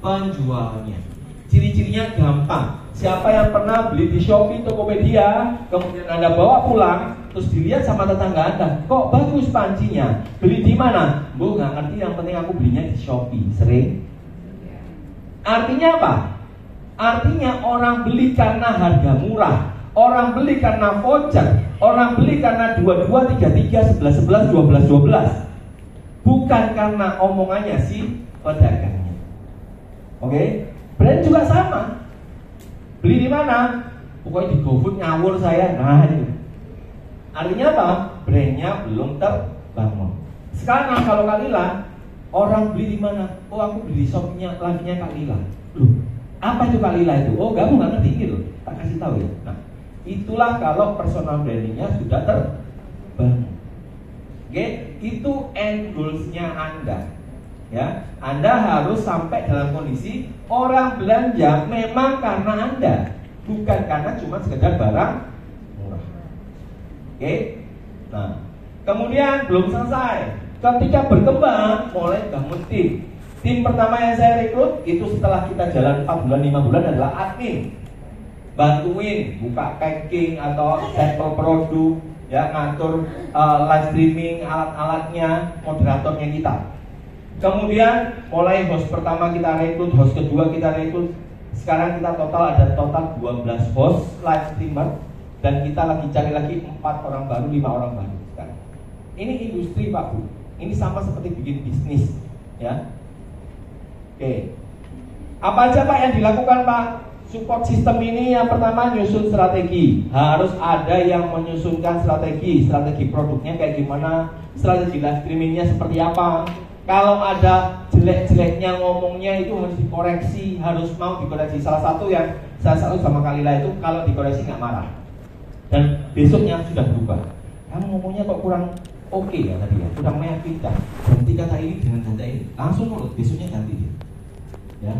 S2: penjualnya. Ciri-cirinya gampang. Siapa yang pernah beli di Shopee, Tokopedia, kemudian Anda bawa pulang, terus dilihat sama tetangga anda kok bagus pancinya? Beli di mana? Bu nggak ngerti. Yang penting aku belinya di shopee. Sering. Artinya apa? Artinya orang beli karena harga murah orang beli karena voucher orang beli karena dua dua tiga tiga sebelas sebelas dua belas dua belas. Bukan karena omongannya si pedagangnya. Oke? Brand juga sama. Beli di mana? Pokoknya di GoFood ngawur saya. Nah itu Artinya apa? Brandnya belum terbangun. Sekarang kalau Kalila, orang beli di mana? Oh aku beli di shopnya, live-nya Kalila. Loh, apa itu Kalila itu? Oh kamu nggak ngerti gitu. Tak kasih tahu ya. Nah, itulah kalau personal brandingnya sudah terbangun. Oke, itu end goals-nya Anda. Ya, Anda harus sampai dalam kondisi orang belanja memang karena Anda, bukan karena cuma sekedar barang Oke, Nah, kemudian belum selesai. Ketika berkembang, mulai bangun tim. Tim pertama yang saya rekrut itu setelah kita jalan 4 bulan, 5 bulan adalah admin. Bantuin buka packing atau sampel produk, ya ngatur uh, live streaming alat-alatnya, moderatornya kita. Kemudian mulai host pertama kita rekrut, host kedua kita rekrut. Sekarang kita total ada total 12 host live streamer dan kita lagi cari lagi empat orang baru, lima orang baru sekarang. Ini industri Pak Bu. Ini sama seperti bikin bisnis, ya. Oke. Apa aja Pak yang dilakukan Pak? Support sistem ini yang pertama nyusun strategi. Harus ada yang menyusunkan strategi. Strategi produknya kayak gimana? Strategi live streamingnya seperti apa? Kalau ada jelek-jeleknya ngomongnya itu harus dikoreksi, harus mau dikoreksi. Salah satu yang saya selalu sama Kalila itu kalau dikoreksi nggak marah. Dan besoknya sudah berubah. Kamu ngomongnya kok kurang oke okay ya tadi ya, kurang meyakinkan. Ganti kata ini dengan kata ini, langsung nurut. Besoknya ganti dia. Ya,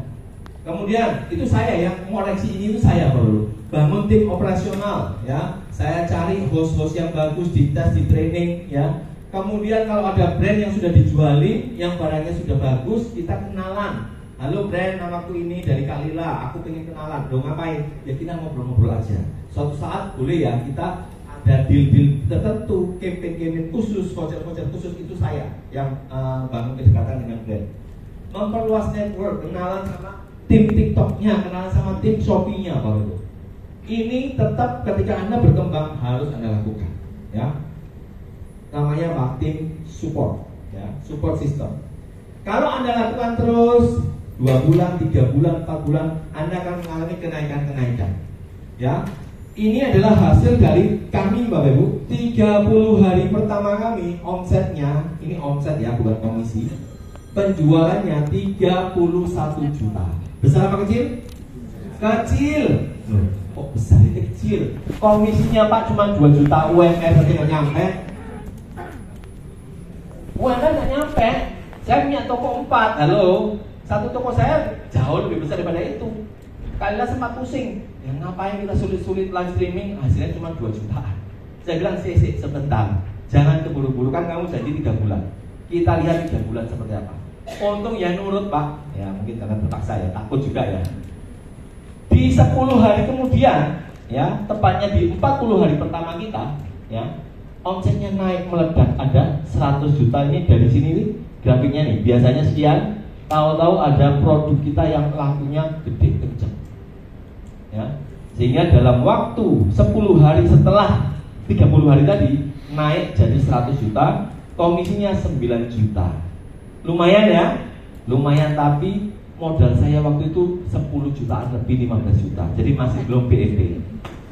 S2: Kemudian itu saya yang koreksi ini itu saya baru bangun tim operasional ya. Saya cari host-host yang bagus di tes di training ya. Kemudian kalau ada brand yang sudah dijuali, yang barangnya sudah bagus, kita kenalan. Halo brand, namaku ini dari Kalila, aku pengen kenalan. Dong ngapain? Ya kita ngobrol-ngobrol aja. Suatu saat boleh ya kita ada deal-deal tertentu, campaign-campaign khusus, voucher-voucher khusus itu saya yang uh, bangun kedekatan dengan brand. Memperluas network, kenalan sama tim TikToknya, kenalan sama tim Shopee-nya kalau itu. Ini tetap ketika Anda berkembang harus Anda lakukan, ya. Namanya apa? Tim support, ya, support system. Kalau Anda lakukan terus dua bulan, tiga bulan, empat bulan, Anda akan mengalami kenaikan-kenaikan, ya. Ini adalah hasil dari kami Bapak Ibu 30 hari pertama kami omsetnya Ini omset ya bukan komisi Penjualannya 31 juta Besar apa kecil? Kecil. Kok besar ini kecil? Komisinya Pak cuma 2 juta UMR saja nggak nyampe. UMR nggak nyampe. Saya punya toko 4, halo. Satu toko saya jauh lebih besar daripada itu. Kalian sempat pusing. Ya ngapain kita sulit-sulit live streaming? Hasilnya cuma 2 jutaan. Saya bilang sih sih sebentar. Jangan keburu-buru kan kamu jadi tiga bulan. Kita lihat tiga bulan seperti apa. Untung ya nurut pak Ya mungkin karena terpaksa ya Takut juga ya Di 10 hari kemudian ya Tepatnya di 40 hari pertama kita ya Omsetnya naik meledak Ada 100 juta ini dari sini nih Grafiknya nih Biasanya sekian Tahu-tahu ada produk kita yang lakunya gede ya. Sehingga dalam waktu 10 hari setelah 30 hari tadi Naik jadi 100 juta Komisinya 9 juta. Lumayan ya? Lumayan tapi modal saya waktu itu 10 jutaan lebih 15 juta. Jadi masih belum BEP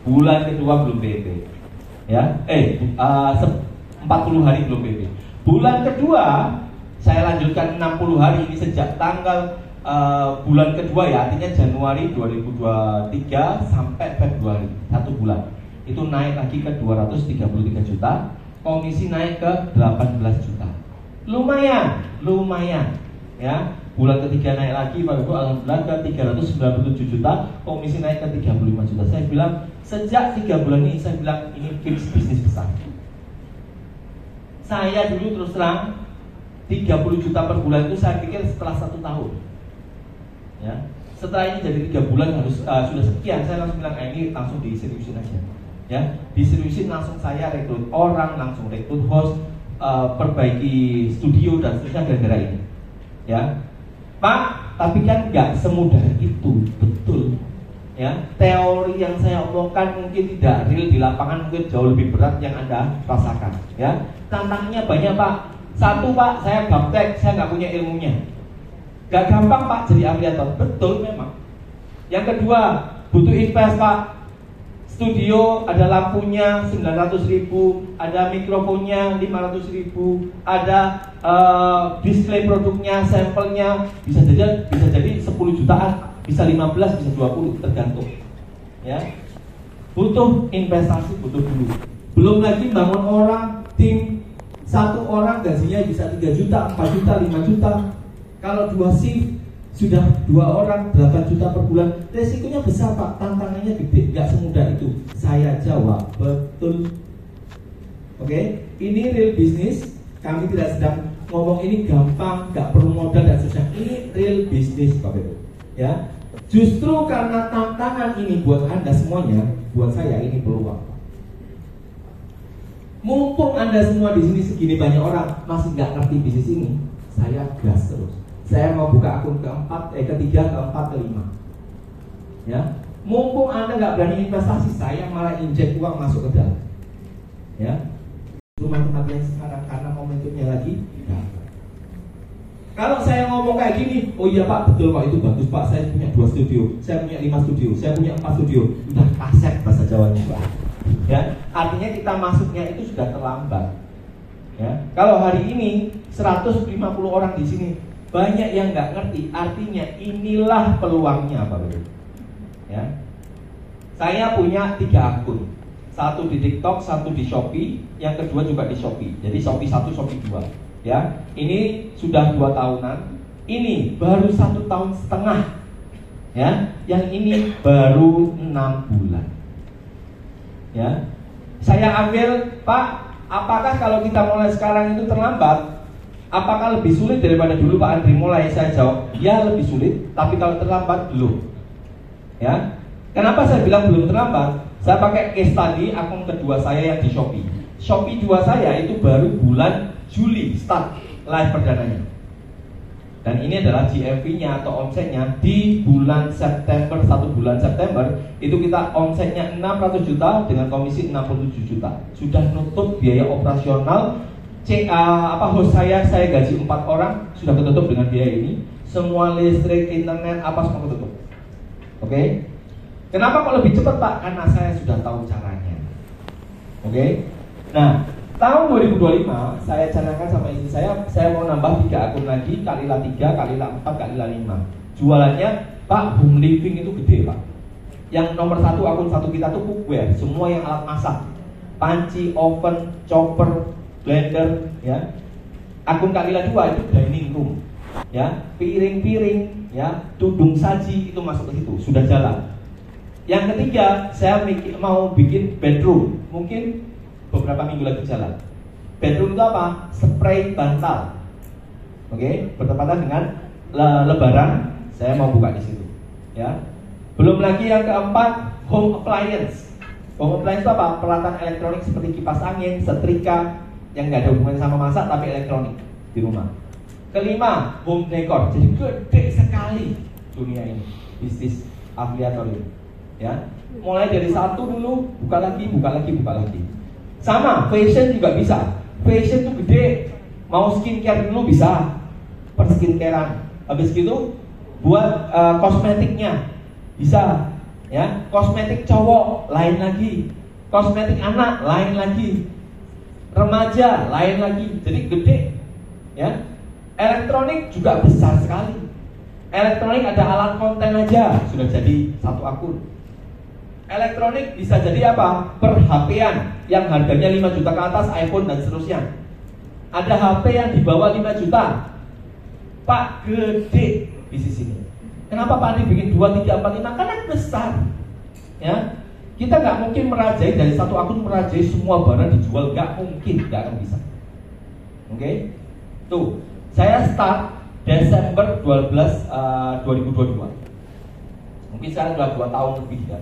S2: bulan kedua belum BEP ya? Eh uh, 40 hari belum BEP bulan kedua saya lanjutkan 60 hari ini sejak tanggal uh, bulan kedua ya artinya Januari 2023 sampai Februari satu bulan. Itu naik lagi ke 233 juta komisi naik ke 18 juta. Lumayan lumayan ya. Bulan ketiga naik lagi Pak Ibu alhamdulillah ke 397 juta komisi naik ke 35 juta. Saya bilang sejak tiga bulan ini saya bilang ini fix bisnis besar. Saya dulu terus terang 30 juta per bulan itu saya pikir setelah satu tahun ya setelah ini jadi tiga bulan harus uh, sudah sekian saya langsung bilang eh, ini langsung diseriusin aja ya diseriusin langsung saya rekrut orang langsung rekrut host uh, perbaiki studio dan seterusnya gara-gara ini. Ya, Pak, tapi kan nggak semudah itu, betul. Ya, teori yang saya omongkan mungkin tidak real di lapangan mungkin jauh lebih berat yang anda rasakan. Ya, tantangannya banyak Pak. Satu Pak, saya gaptek, saya nggak punya ilmunya. Gak gampang Pak jadi afiliator, betul memang. Yang kedua, butuh invest Pak, studio ada lampunya 900 ribu. Ada mikrofonnya 500 ribu. Ada uh, display produknya sampelnya. Bisa jadi bisa jadi 10 jutaan. Bisa 15 bisa 20 tergantung. Ya. Butuh investasi butuh dulu. Belum lagi bangun orang tim. Satu orang gajinya bisa 3 juta 4 juta 5 juta kalau dua shift sudah dua orang 8 juta per bulan resikonya besar pak tantangannya gede nggak semudah itu saya jawab betul Oke, ini real business. Kami tidak sedang ngomong ini gampang, nggak perlu modal dan seterusnya. Ini real business, Bapak Ibu. Ya, justru karena tantangan ini buat anda semuanya, buat saya ini peluang. Mumpung anda semua di sini segini banyak orang masih nggak ngerti bisnis ini, saya gas terus. Saya mau buka akun keempat, eh ketiga, keempat, kelima. Ya, mumpung anda nggak berani investasi, saya malah injek uang masuk ke dalam. Ya, rumah tempat yang sekarang karena momentumnya lagi dapat. Kalau saya ngomong kayak gini, oh iya pak betul pak itu bagus pak, saya punya dua studio, saya punya lima studio, saya punya empat studio, udah kaset bahasa Jawanya pak. Ya, artinya kita masuknya itu sudah terlambat. Ya, kalau hari ini 150 orang di sini banyak yang nggak ngerti, artinya inilah peluangnya pak. Ya, saya punya tiga akun, satu di TikTok, satu di Shopee, yang kedua juga di Shopee. Jadi Shopee satu, Shopee dua. Ya, ini sudah dua tahunan. Ini baru satu tahun setengah. Ya, yang ini baru enam bulan. Ya, saya ambil Pak. Apakah kalau kita mulai sekarang itu terlambat? Apakah lebih sulit daripada dulu Pak Andri mulai? Saya jawab, ya lebih sulit. Tapi kalau terlambat belum. Ya, kenapa saya bilang belum terlambat? Saya pakai case study akun kedua saya yang di Shopee. Shopee dua saya itu baru bulan Juli start live perdananya. Dan ini adalah GMV-nya atau omsetnya di bulan September satu bulan September itu kita omsetnya 600 juta dengan komisi 67 juta. Sudah nutup biaya operasional CA apa host saya saya gaji empat orang sudah ketutup dengan biaya ini. Semua listrik, internet apa semua ketutup. Oke? Kenapa kok lebih cepat Pak? Karena saya sudah tahu caranya. Oke? Nah, tahun 2025 saya canangkan sama istri saya, saya mau nambah tiga akun lagi, kalilah tiga, kalilah empat, kalilah lima. Jualannya Pak home living itu gede Pak. Yang nomor satu akun satu kita tuh cookware, semua yang alat masak, panci, oven, chopper, blender, ya. Akun kalilah dua itu dining room, ya, piring-piring, ya, tudung saji itu masuk ke situ, sudah jalan. Yang ketiga, saya mikir, mau bikin bedroom. Mungkin beberapa minggu lagi jalan. Bedroom itu apa? Spray bantal. Oke, bertepatan dengan le lebaran, saya mau buka di situ. Ya. Belum lagi yang keempat, home appliance. Home appliance itu apa? Peralatan elektronik seperti kipas angin, setrika, yang nggak ada hubungan sama masak tapi elektronik di rumah. Kelima, home decor. Jadi gede sekali dunia ini. Bisnis afiliator ini ya. Mulai dari satu dulu buka lagi buka lagi buka lagi. Sama fashion juga bisa. Fashion tuh gede. Mau skincare dulu bisa. Per skincarean. Habis gitu buat uh, kosmetiknya bisa ya. Kosmetik cowok lain lagi. Kosmetik anak lain lagi remaja lain lagi jadi gede ya elektronik juga besar sekali elektronik ada alat konten aja sudah jadi satu akun Elektronik bisa jadi apa? Perhatian yang harganya 5 juta ke atas iPhone dan seterusnya. Ada HP yang di bawah 5 juta. Pak gede bisnis ini. Kenapa Pak Andi bikin 2, 3, 4, 5? Karena besar. Ya, kita nggak mungkin merajai dari satu akun merajai semua barang dijual nggak mungkin nggak akan bisa oke okay? tuh saya start Desember 12 uh, 2022 mungkin sekarang sudah dua tahun lebih ya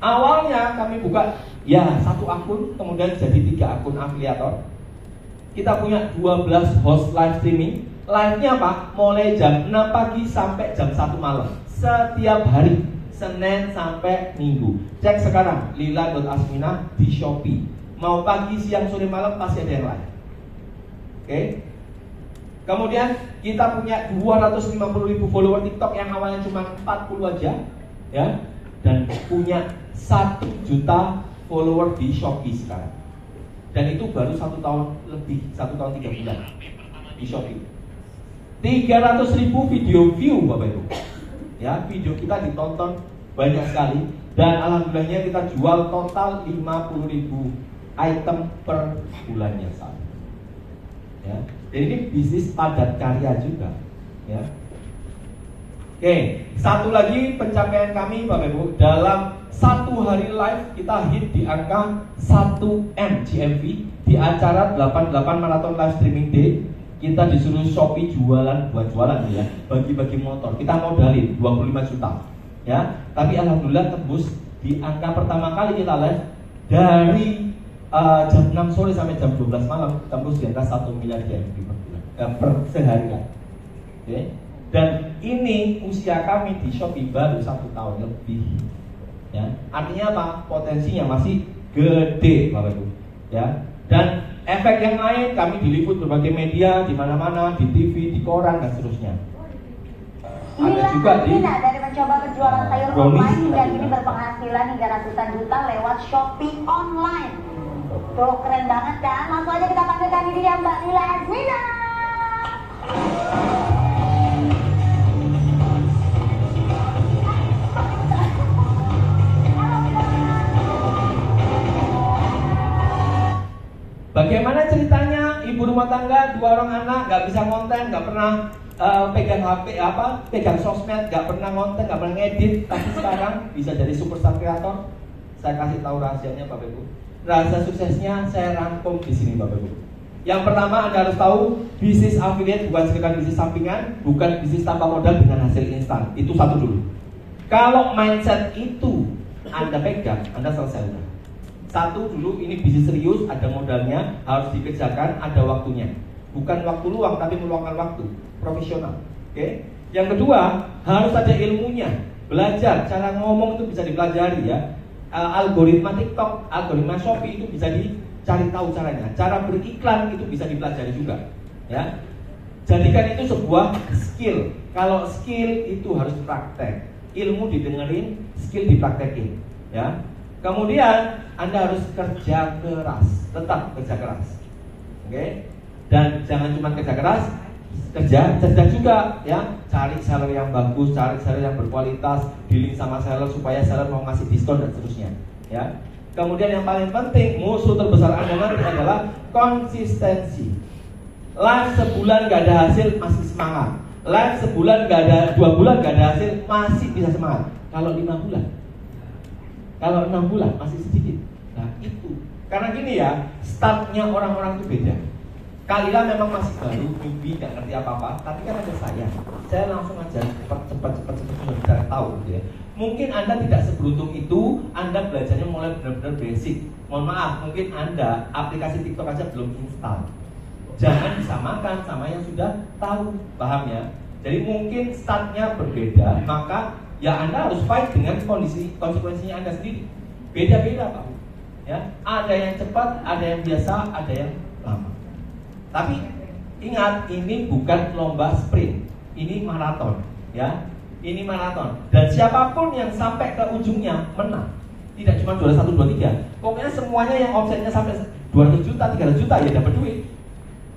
S2: Awalnya kami buka ya satu akun, kemudian jadi tiga akun afiliator. Kita punya 12 host live streaming. Live-nya apa? Mulai jam 6 pagi sampai jam 1 malam. Setiap hari, Senin sampai Minggu. Cek sekarang lila.asmina di Shopee. Mau pagi, siang, sore, malam pasti ada yang live. Oke? Kemudian kita punya 250 ribu follower TikTok yang awalnya cuma 40 aja, ya, dan punya satu juta follower di Shopee sekarang. Dan itu baru satu tahun lebih, satu tahun tiga bulan di Shopee. 300 ribu video view Bapak Ibu. Ya, video kita ditonton banyak sekali. Dan alhamdulillahnya kita jual total 50 ribu item per bulannya saat. Ya, jadi ini bisnis padat karya juga. Ya, Oke, satu lagi pencapaian kami Bapak Ibu. Dalam satu hari live kita hit di angka 1 M GMV di acara 88 Marathon Live Streaming Day. Kita disuruh Shopee jualan buat jualan ya bagi-bagi motor. Kita modalin 25 juta ya tapi alhamdulillah tembus di angka pertama kali kita live dari uh, jam 6 sore sampai jam 12 malam tembus di angka 1 miliar GMV per eh, per sehari lah Oke. Dan ini usia kami di Shopee baru satu tahun lebih. Ya, artinya apa? Potensinya masih gede, Bapak Ibu. Ya, dan efek yang lain kami diliput berbagai media di mana-mana, di TV, di koran dan seterusnya. Ada juga di
S8: dari mencoba berjualan sayur online hingga kini berpenghasilan hingga ratusan juta lewat Shopee online. Tuh keren banget kan? Langsung aja kita panggilkan ini dia Mbak Lila Azmina.
S2: Bagaimana ceritanya ibu rumah tangga dua orang anak nggak bisa konten, nggak pernah eh, pegang HP apa, pegang sosmed, nggak pernah konten, nggak pernah ngedit, tapi sekarang bisa jadi superstar kreator. Saya kasih tahu rahasianya Bapak Ibu. Rahasia suksesnya saya rangkum di sini Bapak Ibu. Yang pertama Anda harus tahu bisnis affiliate bukan sekedar bisnis sampingan, bukan bisnis tanpa modal dengan hasil instan. Itu satu dulu. Kalau mindset itu Anda pegang, Anda selesai. Satu dulu ini bisnis serius, ada modalnya, harus dikerjakan, ada waktunya. Bukan waktu luang, tapi meluangkan waktu. Profesional. Oke. Yang kedua, harus ada ilmunya. Belajar, cara ngomong itu bisa dipelajari ya. Algoritma TikTok, algoritma Shopee itu bisa dicari tahu caranya. Cara beriklan itu bisa dipelajari juga. Ya. Jadikan itu sebuah skill. Kalau skill itu harus praktek. Ilmu didengerin, skill dipraktekin. Ya. Kemudian Anda harus kerja keras, tetap kerja keras. Oke? Dan jangan cuma kerja keras, kerja cerdas juga ya. Cari seller yang bagus, cari seller yang berkualitas, dealing sama seller supaya seller mau ngasih diskon dan seterusnya. Ya. Kemudian yang paling penting musuh terbesar Anda nanti adalah konsistensi. Live sebulan gak ada hasil masih semangat. Live sebulan gak ada dua bulan gak ada hasil masih bisa semangat. Kalau lima bulan kalau enam bulan masih sedikit. Nah itu karena gini ya, startnya orang-orang itu beda. Kalila memang masih baru, newbie, nggak ngerti apa-apa, tapi kan ada saya. Saya langsung aja cepat, cepat, cepat, cepat sudah tahu gitu ya. Mungkin Anda tidak seberuntung itu, Anda belajarnya mulai benar-benar basic. Mohon maaf, mungkin Anda aplikasi TikTok aja belum install. Jangan disamakan sama yang sudah tahu, paham ya? Jadi mungkin startnya berbeda, maka ya Anda harus fight dengan kondisi konsekuensinya Anda sendiri. Beda-beda Pak. Ya, ada yang cepat, ada yang biasa, ada yang. Tapi ingat ini bukan lomba sprint, ini maraton, ya. Ini maraton. Dan siapa pun yang sampai ke ujungnya menang. Tidak cuma juara 1 2 3. Pokoknya semuanya yang omsetnya sampai 200 juta, 300 juta ya dapat duit.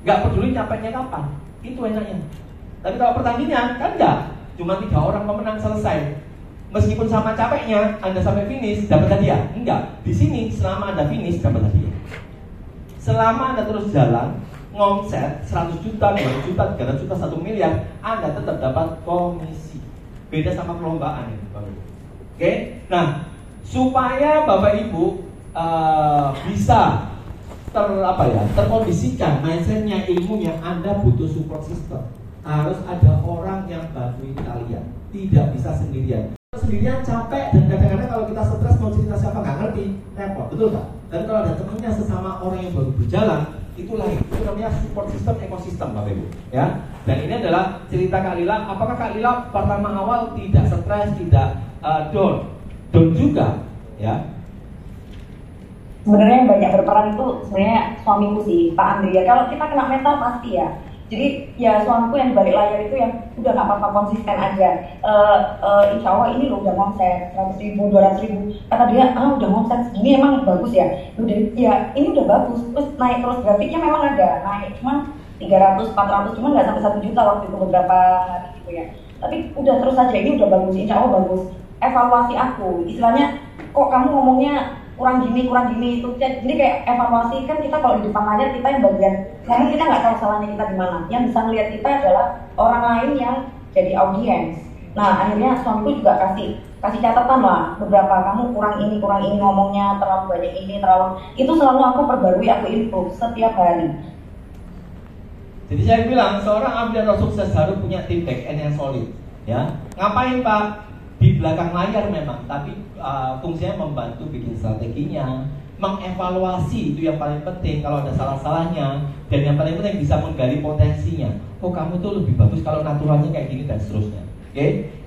S2: Gak peduli nyapainya kapan. Itu enaknya. Tapi kalau pertandingan kan enggak, cuma tiga orang pemenang selesai. Meskipun sama capeknya, Anda sampai finish dapat hadiah. Enggak, di sini selama Anda finish dapat hadiah. Selama Anda terus jalan, ngomset 100 juta, 200 juta, 300 juta, 1 miliar, Anda tetap dapat komisi. Beda sama perlombaan ini, Bapak Ibu. Oke, nah supaya Bapak Ibu eh, bisa ter apa ya terkondisikan mindsetnya ilmunya Anda butuh support system. Harus ada orang yang bantuin kalian. Tidak bisa sendirian. Sendirian capek dan kadang-kadang kalau kita stres mau cerita siapa nggak ngerti repot. Betul nggak? Dan kalau ada temennya sesama orang yang baru berjalan itu lain itu namanya support system ekosistem bapak ibu. Ya? Dan ini adalah cerita Kak Lila. Apakah Kak Lila pertama awal tidak stres tidak uh, down? Down juga ya?
S7: Sebenarnya yang banyak berperan itu sebenarnya suamiku sih Pak Andri ya kalau kita kena mental pasti ya jadi ya suamiku yang balik layar itu yang udah nggak apa-apa konsisten aja. Eh eh, insya Allah ini loh udah ngomset 100 ribu 200 ribu. Kata dia ah udah ngomset segini emang bagus ya? Udah ya ini udah bagus. Terus naik terus grafiknya memang ada naik cuman 300 400 cuman nggak sampai satu juta waktu itu beberapa hari gitu ya. Tapi udah terus aja ini udah bagus insya Allah bagus. Evaluasi aku istilahnya kok kamu ngomongnya kurang gini kurang gini itu jadi kayak evaluasi kan kita kalau di depan layar kita yang bagian karena kita nggak tahu salahnya kita di mana yang bisa melihat kita adalah orang lain yang jadi audiens Nah akhirnya suamiku juga kasih kasih catatan lah beberapa kamu kurang ini kurang ini ngomongnya terlalu banyak ini terlalu itu selalu aku perbarui aku improve setiap hari.
S2: Jadi saya bilang seorang entrepreneur sukses harus punya tim back end yang solid. Ya, ngapain pak? Di belakang layar memang, tapi uh, fungsinya membantu bikin strateginya, mengevaluasi itu yang paling penting kalau ada salah-salahnya dan yang paling penting bisa menggali potensinya. Oh kamu tuh lebih bagus kalau naturalnya kayak gini dan seterusnya. Oke?